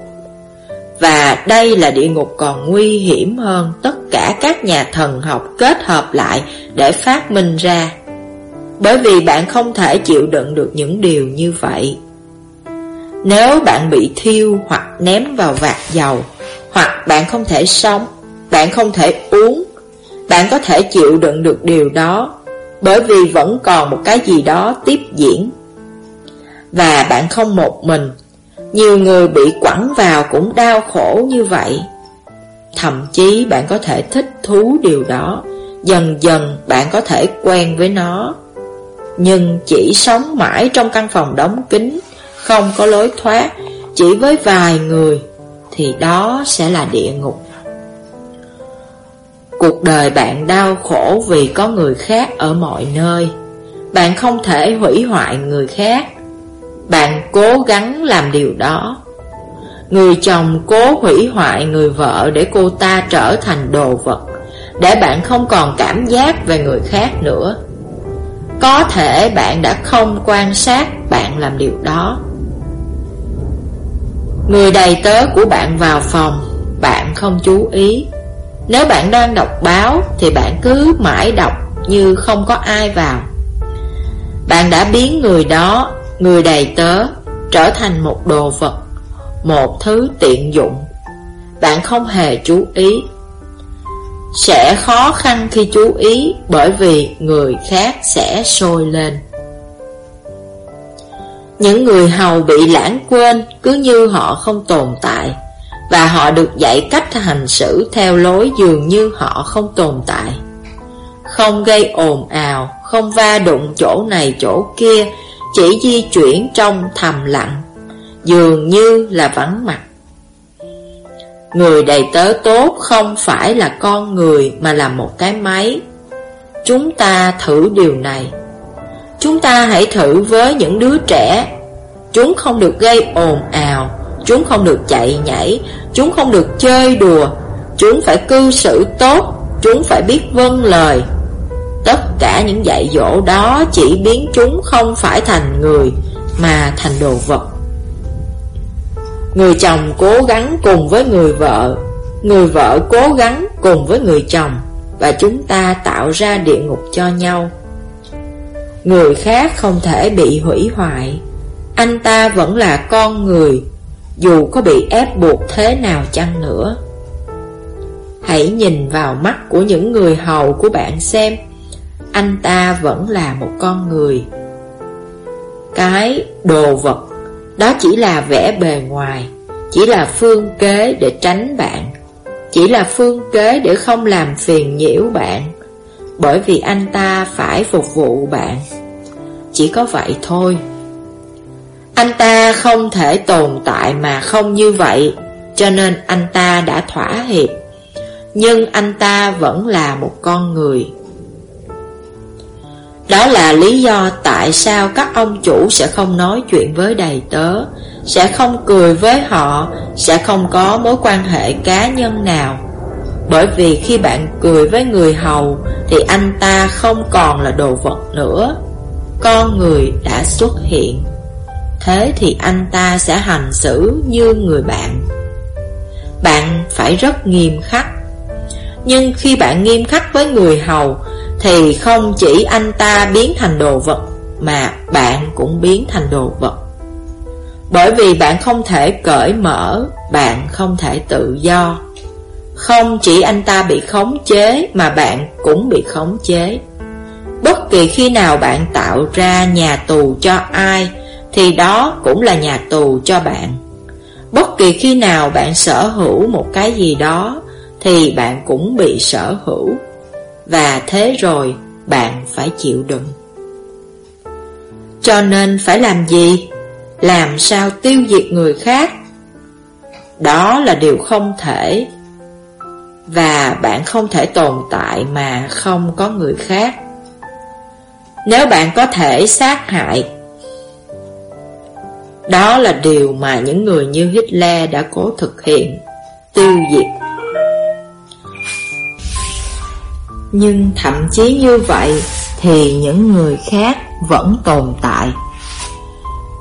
và đây là địa ngục còn nguy hiểm hơn tất cả các nhà thần học kết hợp lại để phát minh ra. Bởi vì bạn không thể chịu đựng được những điều như vậy. Nếu bạn bị thiêu hoặc ném vào vạt dầu, hoặc bạn không thể sống, bạn không thể uống, bạn có thể chịu đựng được điều đó, bởi vì vẫn còn một cái gì đó tiếp diễn. Và bạn không một mình, nhiều người bị quẳng vào cũng đau khổ như vậy. Thậm chí bạn có thể thích thú điều đó, dần dần bạn có thể quen với nó. Nhưng chỉ sống mãi trong căn phòng đóng kín, không có lối thoát, chỉ với vài người, thì đó sẽ là địa ngục. Cuộc đời bạn đau khổ vì có người khác ở mọi nơi. Bạn không thể hủy hoại người khác, bạn cố gắng làm điều đó Người chồng cố hủy hoại người vợ để cô ta trở thành đồ vật Để bạn không còn cảm giác về người khác nữa có thể bạn đã không quan sát bạn làm điều đó Người đầy tớ của bạn vào phòng Bạn không chú ý Nếu bạn đang đọc báo Thì bạn cứ mãi đọc như không có ai vào Bạn đã biến người đó Người đầy tớ trở thành một đồ vật, một thứ tiện dụng. Bạn không hề chú ý. Sẽ khó khăn khi chú ý Bởi vì người khác sẽ sôi lên. Những người hầu bị lãng quên Cứ như họ không tồn tại Và họ được dạy cách hành xử Theo lối dường như họ không tồn tại. Không gây ồn ào, Không va đụng chỗ này chỗ kia, Chỉ di chuyển trong thầm lặng, Dường như là vắng mặt. Người đầy tớ tốt không phải là con người mà là một cái máy. Chúng ta thử điều này. Chúng ta hãy thử với những đứa trẻ. Chúng không được gây ồn ào, chúng không được chạy nhảy, chúng không được chơi đùa, chúng phải cư xử tốt, chúng phải biết vâng lời. Tất cả những dạy dỗ đó chỉ biến chúng không phải thành người mà thành đồ vật. Người chồng cố gắng cùng với người vợ. Người vợ cố gắng cùng với người chồng Và chúng ta tạo ra địa ngục cho nhau. Người khác không thể bị hủy hoại. Anh ta vẫn là con người, Dù có bị ép buộc thế nào chăng nữa. Hãy nhìn vào mắt của những người hầu của bạn xem. Anh ta vẫn là một con người. Cái đồ vật đó chỉ là vẻ bề ngoài, Chỉ là phương kế để tránh bạn, Chỉ là phương kế để không làm phiền nhiễu bạn, Bởi vì anh ta phải phục vụ bạn. Chỉ có vậy thôi. Anh ta không thể tồn tại mà không như vậy, Cho nên anh ta đã thỏa hiệp. Nhưng anh ta vẫn là một con người đó là lý do tại sao các ông chủ sẽ không nói chuyện với đầy tớ, sẽ không cười với họ, sẽ không có mối quan hệ cá nhân nào. Bởi vì khi bạn cười với người hầu thì anh ta không còn là đồ vật nữa. Con người đã xuất hiện. Thế thì anh ta sẽ hành xử như người bạn. Bạn phải rất nghiêm khắc. Nhưng khi bạn nghiêm khắc với người hầu thì không chỉ anh ta biến thành đồ vật, Mà bạn cũng biến thành đồ vật. Bởi vì bạn không thể cởi mở, Bạn không thể tự do. Không chỉ anh ta bị khống chế, Mà bạn cũng bị khống chế. Bất kỳ khi nào bạn tạo ra nhà tù cho ai, Thì đó cũng là nhà tù cho bạn. Bất kỳ khi nào bạn sở hữu một cái gì đó, Thì bạn cũng bị sở hữu và thế rồi bạn phải chịu đựng Cho nên phải làm gì? Làm sao tiêu diệt người khác? Đó là điều không thể Và bạn không thể tồn tại mà không có người khác Nếu bạn có thể sát hại, Đó là điều mà những người như Hitler đã cố thực hiện, Tiêu diệt Nhưng thậm chí như vậy thì những người khác vẫn tồn tại.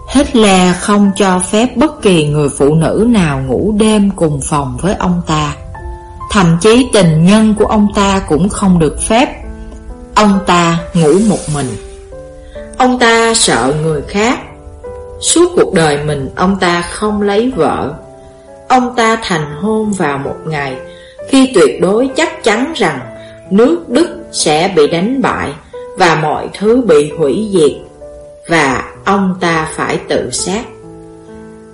Hitler không cho phép bất kỳ người phụ nữ nào ngủ đêm cùng phòng với ông ta. Thậm chí tình nhân của ông ta cũng không được phép. Ông ta ngủ một mình. Ông ta sợ người khác. Suốt cuộc đời mình ông ta không lấy vợ. Ông ta thành hôn vào một ngày khi tuyệt đối chắc chắn rằng nước Đức sẽ bị đánh bại và mọi thứ bị hủy diệt và ông ta phải tự sát.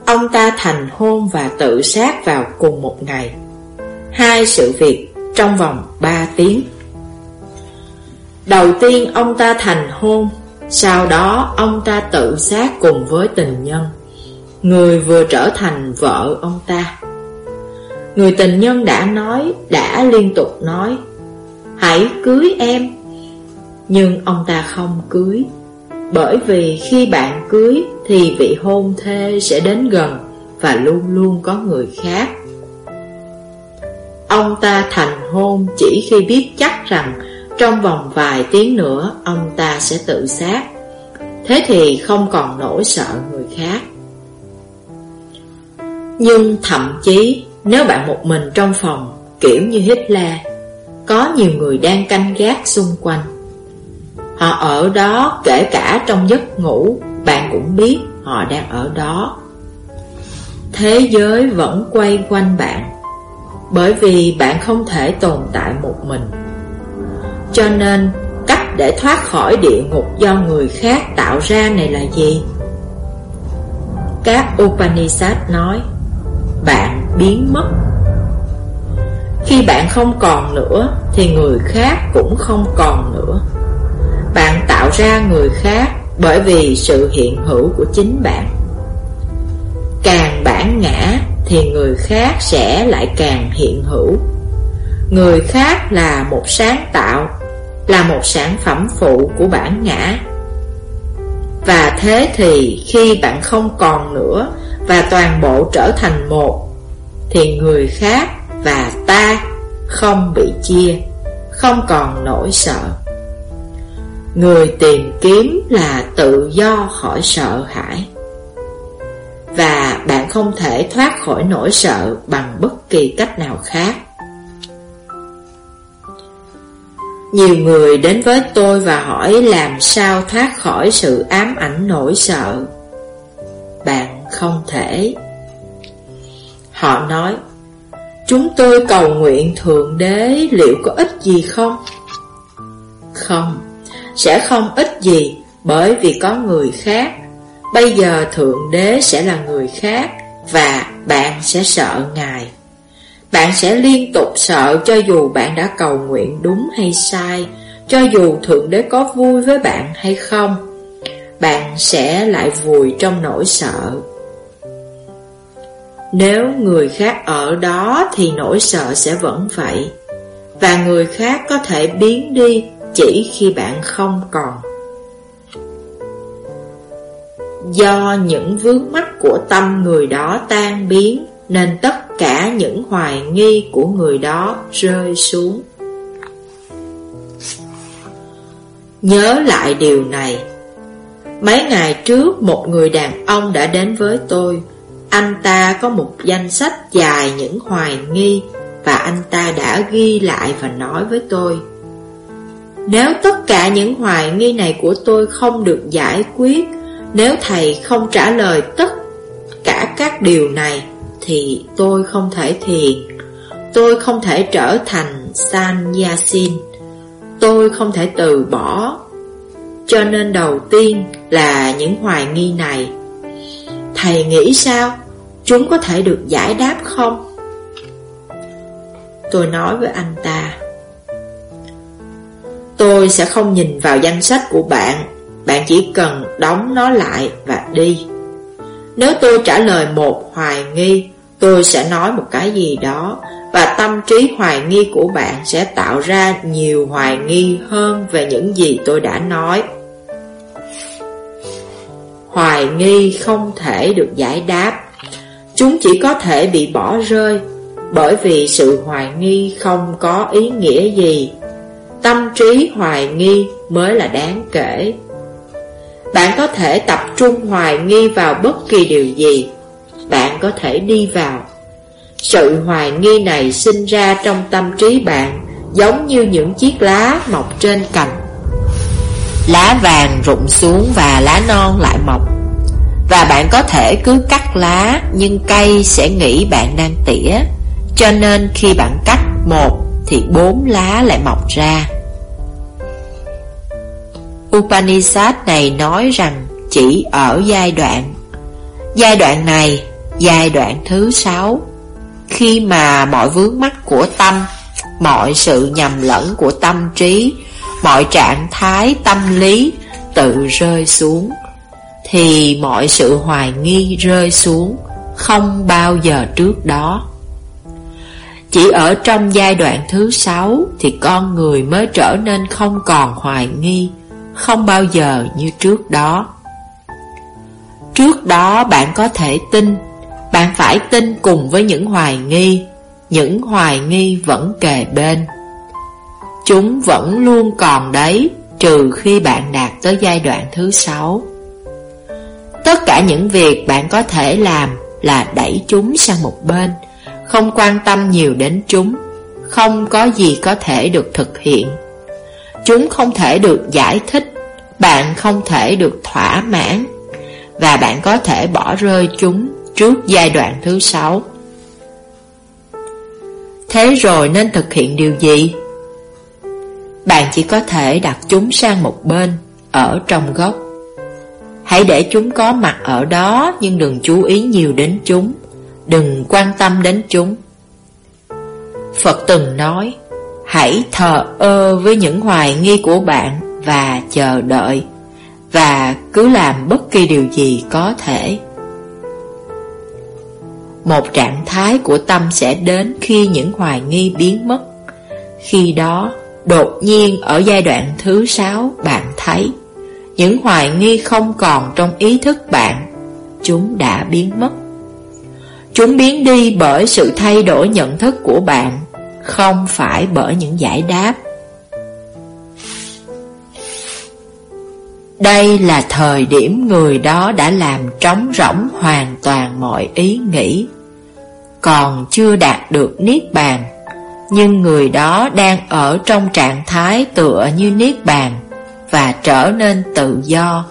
Ông ta thành hôn và tự sát vào cùng một ngày. Hai sự việc trong vòng 3 tiếng. Đầu tiên ông ta thành hôn, sau đó ông ta tự sát cùng với tình nhân, người vừa trở thành vợ ông ta. Người tình nhân đã nói, đã liên tục nói Hãy cưới em. Nhưng ông ta không cưới, Bởi vì khi bạn cưới Thì vị hôn thê sẽ đến gần Và luôn luôn có người khác. Ông ta thành hôn chỉ khi biết chắc rằng Trong vòng vài tiếng nữa Ông ta sẽ tự sát. Thế thì không còn nỗi sợ người khác. Nhưng thậm chí Nếu bạn một mình trong phòng, Kiểu như Hitler có nhiều người đang canh gác xung quanh. Họ ở đó kể cả trong giấc ngủ, Bạn cũng biết họ đang ở đó. Thế giới vẫn quay quanh bạn, Bởi vì bạn không thể tồn tại một mình. Cho nên, cách để thoát khỏi địa ngục do người khác tạo ra này là gì? Các Upanishad nói, Bạn biến mất. Khi bạn không còn nữa, Thì người khác cũng không còn nữa. Bạn tạo ra người khác Bởi vì sự hiện hữu của chính bạn. Càng bản ngã, Thì người khác sẽ lại càng hiện hữu. Người khác là một sáng tạo, Là một sản phẩm phụ của bản ngã. Và thế thì khi bạn không còn nữa Và toàn bộ trở thành một, Thì người khác và ta không bị chia Không còn nỗi sợ Người tìm kiếm là tự do khỏi sợ hãi Và bạn không thể thoát khỏi nỗi sợ bằng bất kỳ cách nào khác Nhiều người đến với tôi và hỏi làm sao thoát khỏi sự ám ảnh nỗi sợ. Bạn không thể. Họ nói, chúng tôi cầu nguyện Thượng Đế liệu có ích gì không? Không, sẽ không ích gì bởi vì có người khác. Bây giờ Thượng Đế sẽ là người khác và bạn sẽ sợ Ngài. Bạn sẽ liên tục sợ cho dù bạn đã cầu nguyện đúng hay sai, cho dù Thượng Đế có vui với bạn hay không, bạn sẽ lại vùi trong nỗi sợ. Nếu người khác ở đó thì nỗi sợ sẽ vẫn vậy, và người khác có thể biến đi chỉ khi bạn không còn. Do những vướng mắt của tâm người đó tan biến nên tất cả những hoài nghi của người đó rơi xuống. Nhớ lại điều này, mấy ngày trước một người đàn ông đã đến với tôi. Anh ta có một danh sách dài những hoài nghi và anh ta đã ghi lại và nói với tôi. Nếu tất cả những hoài nghi này của tôi không được giải quyết, nếu thầy không trả lời tất cả các điều này, thì tôi không thể thiền, tôi không thể trở thành Sanyasin, tôi không thể từ bỏ. Cho nên đầu tiên là những hoài nghi này. Thầy nghĩ sao? Chúng có thể được giải đáp không? Tôi nói với anh ta. Tôi sẽ không nhìn vào danh sách của bạn. Bạn chỉ cần đóng nó lại và đi. Nếu tôi trả lời một hoài nghi, Tôi sẽ nói một cái gì đó Và tâm trí hoài nghi của bạn sẽ tạo ra nhiều hoài nghi hơn về những gì tôi đã nói. Hoài nghi không thể được giải đáp. Chúng chỉ có thể bị bỏ rơi Bởi vì sự hoài nghi không có ý nghĩa gì Tâm trí hoài nghi mới là đáng kể Bạn có thể tập trung hoài nghi vào bất kỳ điều gì bạn có thể đi vào. Sự hoài nghi này sinh ra trong tâm trí bạn, giống như những chiếc lá mọc trên cành. Lá vàng rụng xuống và lá non lại mọc. Và bạn có thể cứ cắt lá, nhưng cây sẽ nghĩ bạn đang tỉa. Cho nên khi bạn cắt một thì bốn lá lại mọc ra. Upanishad này nói rằng chỉ ở giai đoạn Giai đoạn này, Giai đoạn thứ sáu Khi mà mọi vướng mắc của tâm, Mọi sự nhầm lẫn của tâm trí, Mọi trạng thái tâm lý tự rơi xuống thì mọi sự hoài nghi rơi xuống Không bao giờ trước đó. Chỉ ở trong giai đoạn thứ sáu Thì con người mới trở nên không còn hoài nghi, Không bao giờ như trước đó. Trước đó bạn có thể tin, bạn phải tin cùng với những hoài nghi, Những hoài nghi vẫn kề bên. Chúng vẫn luôn còn đấy, Trừ khi bạn đạt tới giai đoạn thứ sáu. Tất cả những việc bạn có thể làm Là đẩy chúng sang một bên Không quan tâm nhiều đến chúng Không có gì có thể được thực hiện Chúng không thể được giải thích Bạn không thể được thỏa mãn Và bạn có thể bỏ rơi chúng trước giai đoạn thứ sáu. Thế rồi nên thực hiện điều gì? Bạn chỉ có thể đặt chúng sang một bên, ở trong góc. Hãy để chúng có mặt ở đó nhưng đừng chú ý nhiều đến chúng, đừng quan tâm đến chúng. Phật từng nói, hãy thờ ơ với những hoài nghi của bạn và chờ đợi, và cứ làm bất kỳ điều gì có thể. Một trạng thái của tâm sẽ đến khi những hoài nghi biến mất. Khi đó, đột nhiên ở giai đoạn thứ sáu bạn thấy những hoài nghi không còn trong ý thức bạn, chúng đã biến mất. Chúng biến đi bởi sự thay đổi nhận thức của bạn, không phải bởi những giải đáp. Đây là thời điểm người đó đã làm trống rỗng hoàn toàn mọi ý nghĩ, còn chưa đạt được Niết Bàn, nhưng người đó đang ở trong trạng thái tựa như Niết Bàn và trở nên tự do,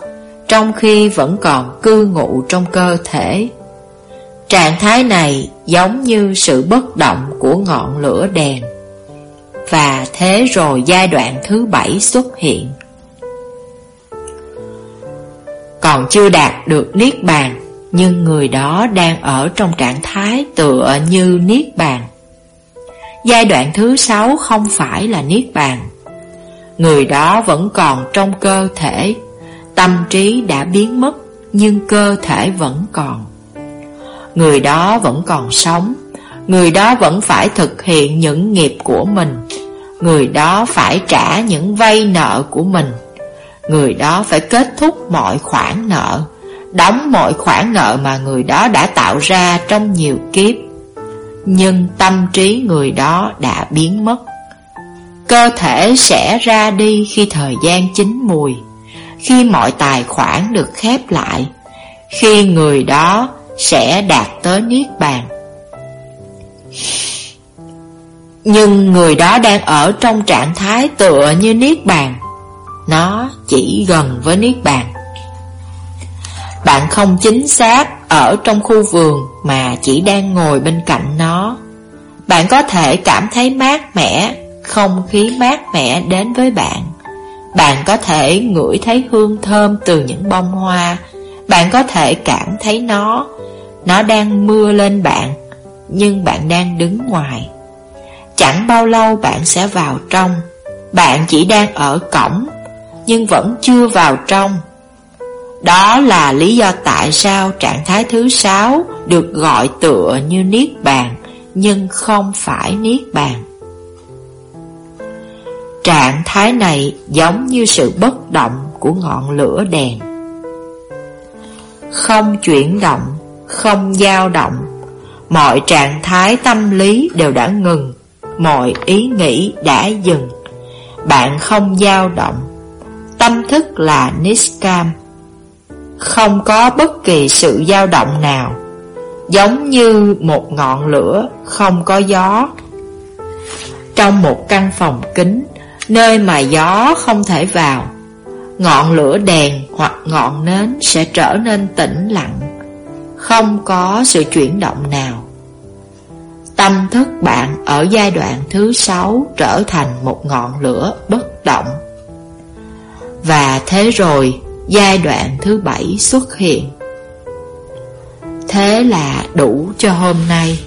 trong khi vẫn còn cư ngụ trong cơ thể. Trạng thái này giống như sự bất động của ngọn lửa đèn. Và thế rồi giai đoạn thứ bảy xuất hiện. Còn chưa đạt được Niết Bàn, nhưng người đó đang ở trong trạng thái tựa như Niết Bàn. Giai đoạn thứ sáu không phải là Niết Bàn, Người đó vẫn còn trong cơ thể. Tâm trí đã biến mất, Nhưng cơ thể vẫn còn. Người đó vẫn còn sống. Người đó vẫn phải thực hiện những nghiệp của mình. Người đó phải trả những vay nợ của mình. Người đó phải kết thúc mọi khoản nợ, Đóng mọi khoản nợ mà người đó đã tạo ra trong nhiều kiếp. Nhưng tâm trí người đó đã biến mất. Cơ thể sẽ ra đi khi thời gian chín mùi, Khi mọi tài khoản được khép lại, Khi người đó sẽ đạt tới Niết Bàn. Nhưng người đó đang ở trong trạng thái tựa như Niết Bàn. Nó chỉ gần với Niết Bàn. Bạn không chính xác ở trong khu vườn mà chỉ đang ngồi bên cạnh nó. Bạn có thể cảm thấy mát mẻ không khí mát mẻ đến với bạn. Bạn có thể ngửi thấy hương thơm từ những bông hoa, bạn có thể cảm thấy nó, nó đang mưa lên bạn, nhưng bạn đang đứng ngoài. Chẳng bao lâu bạn sẽ vào trong, bạn chỉ đang ở cổng, nhưng vẫn chưa vào trong. Đó là lý do tại sao trạng thái thứ sáu được gọi tựa như Niết Bàn, nhưng không phải Niết Bàn. Trạng thái này giống như sự bất động của ngọn lửa đèn. Không chuyển động, không dao động Mọi trạng thái tâm lý đều đã ngừng Mọi ý nghĩ đã dừng. Bạn không dao động Tâm thức là Niskam Không có bất kỳ sự dao động nào Giống như một ngọn lửa không có gió. Trong một căn phòng kính nơi mà gió không thể vào. Ngọn lửa đèn hoặc ngọn nến sẽ trở nên tĩnh lặng, không có sự chuyển động nào. Tâm thức bạn ở giai đoạn thứ sáu trở thành một ngọn lửa bất động. Và thế rồi, giai đoạn thứ bảy xuất hiện. Thế là đủ cho hôm nay.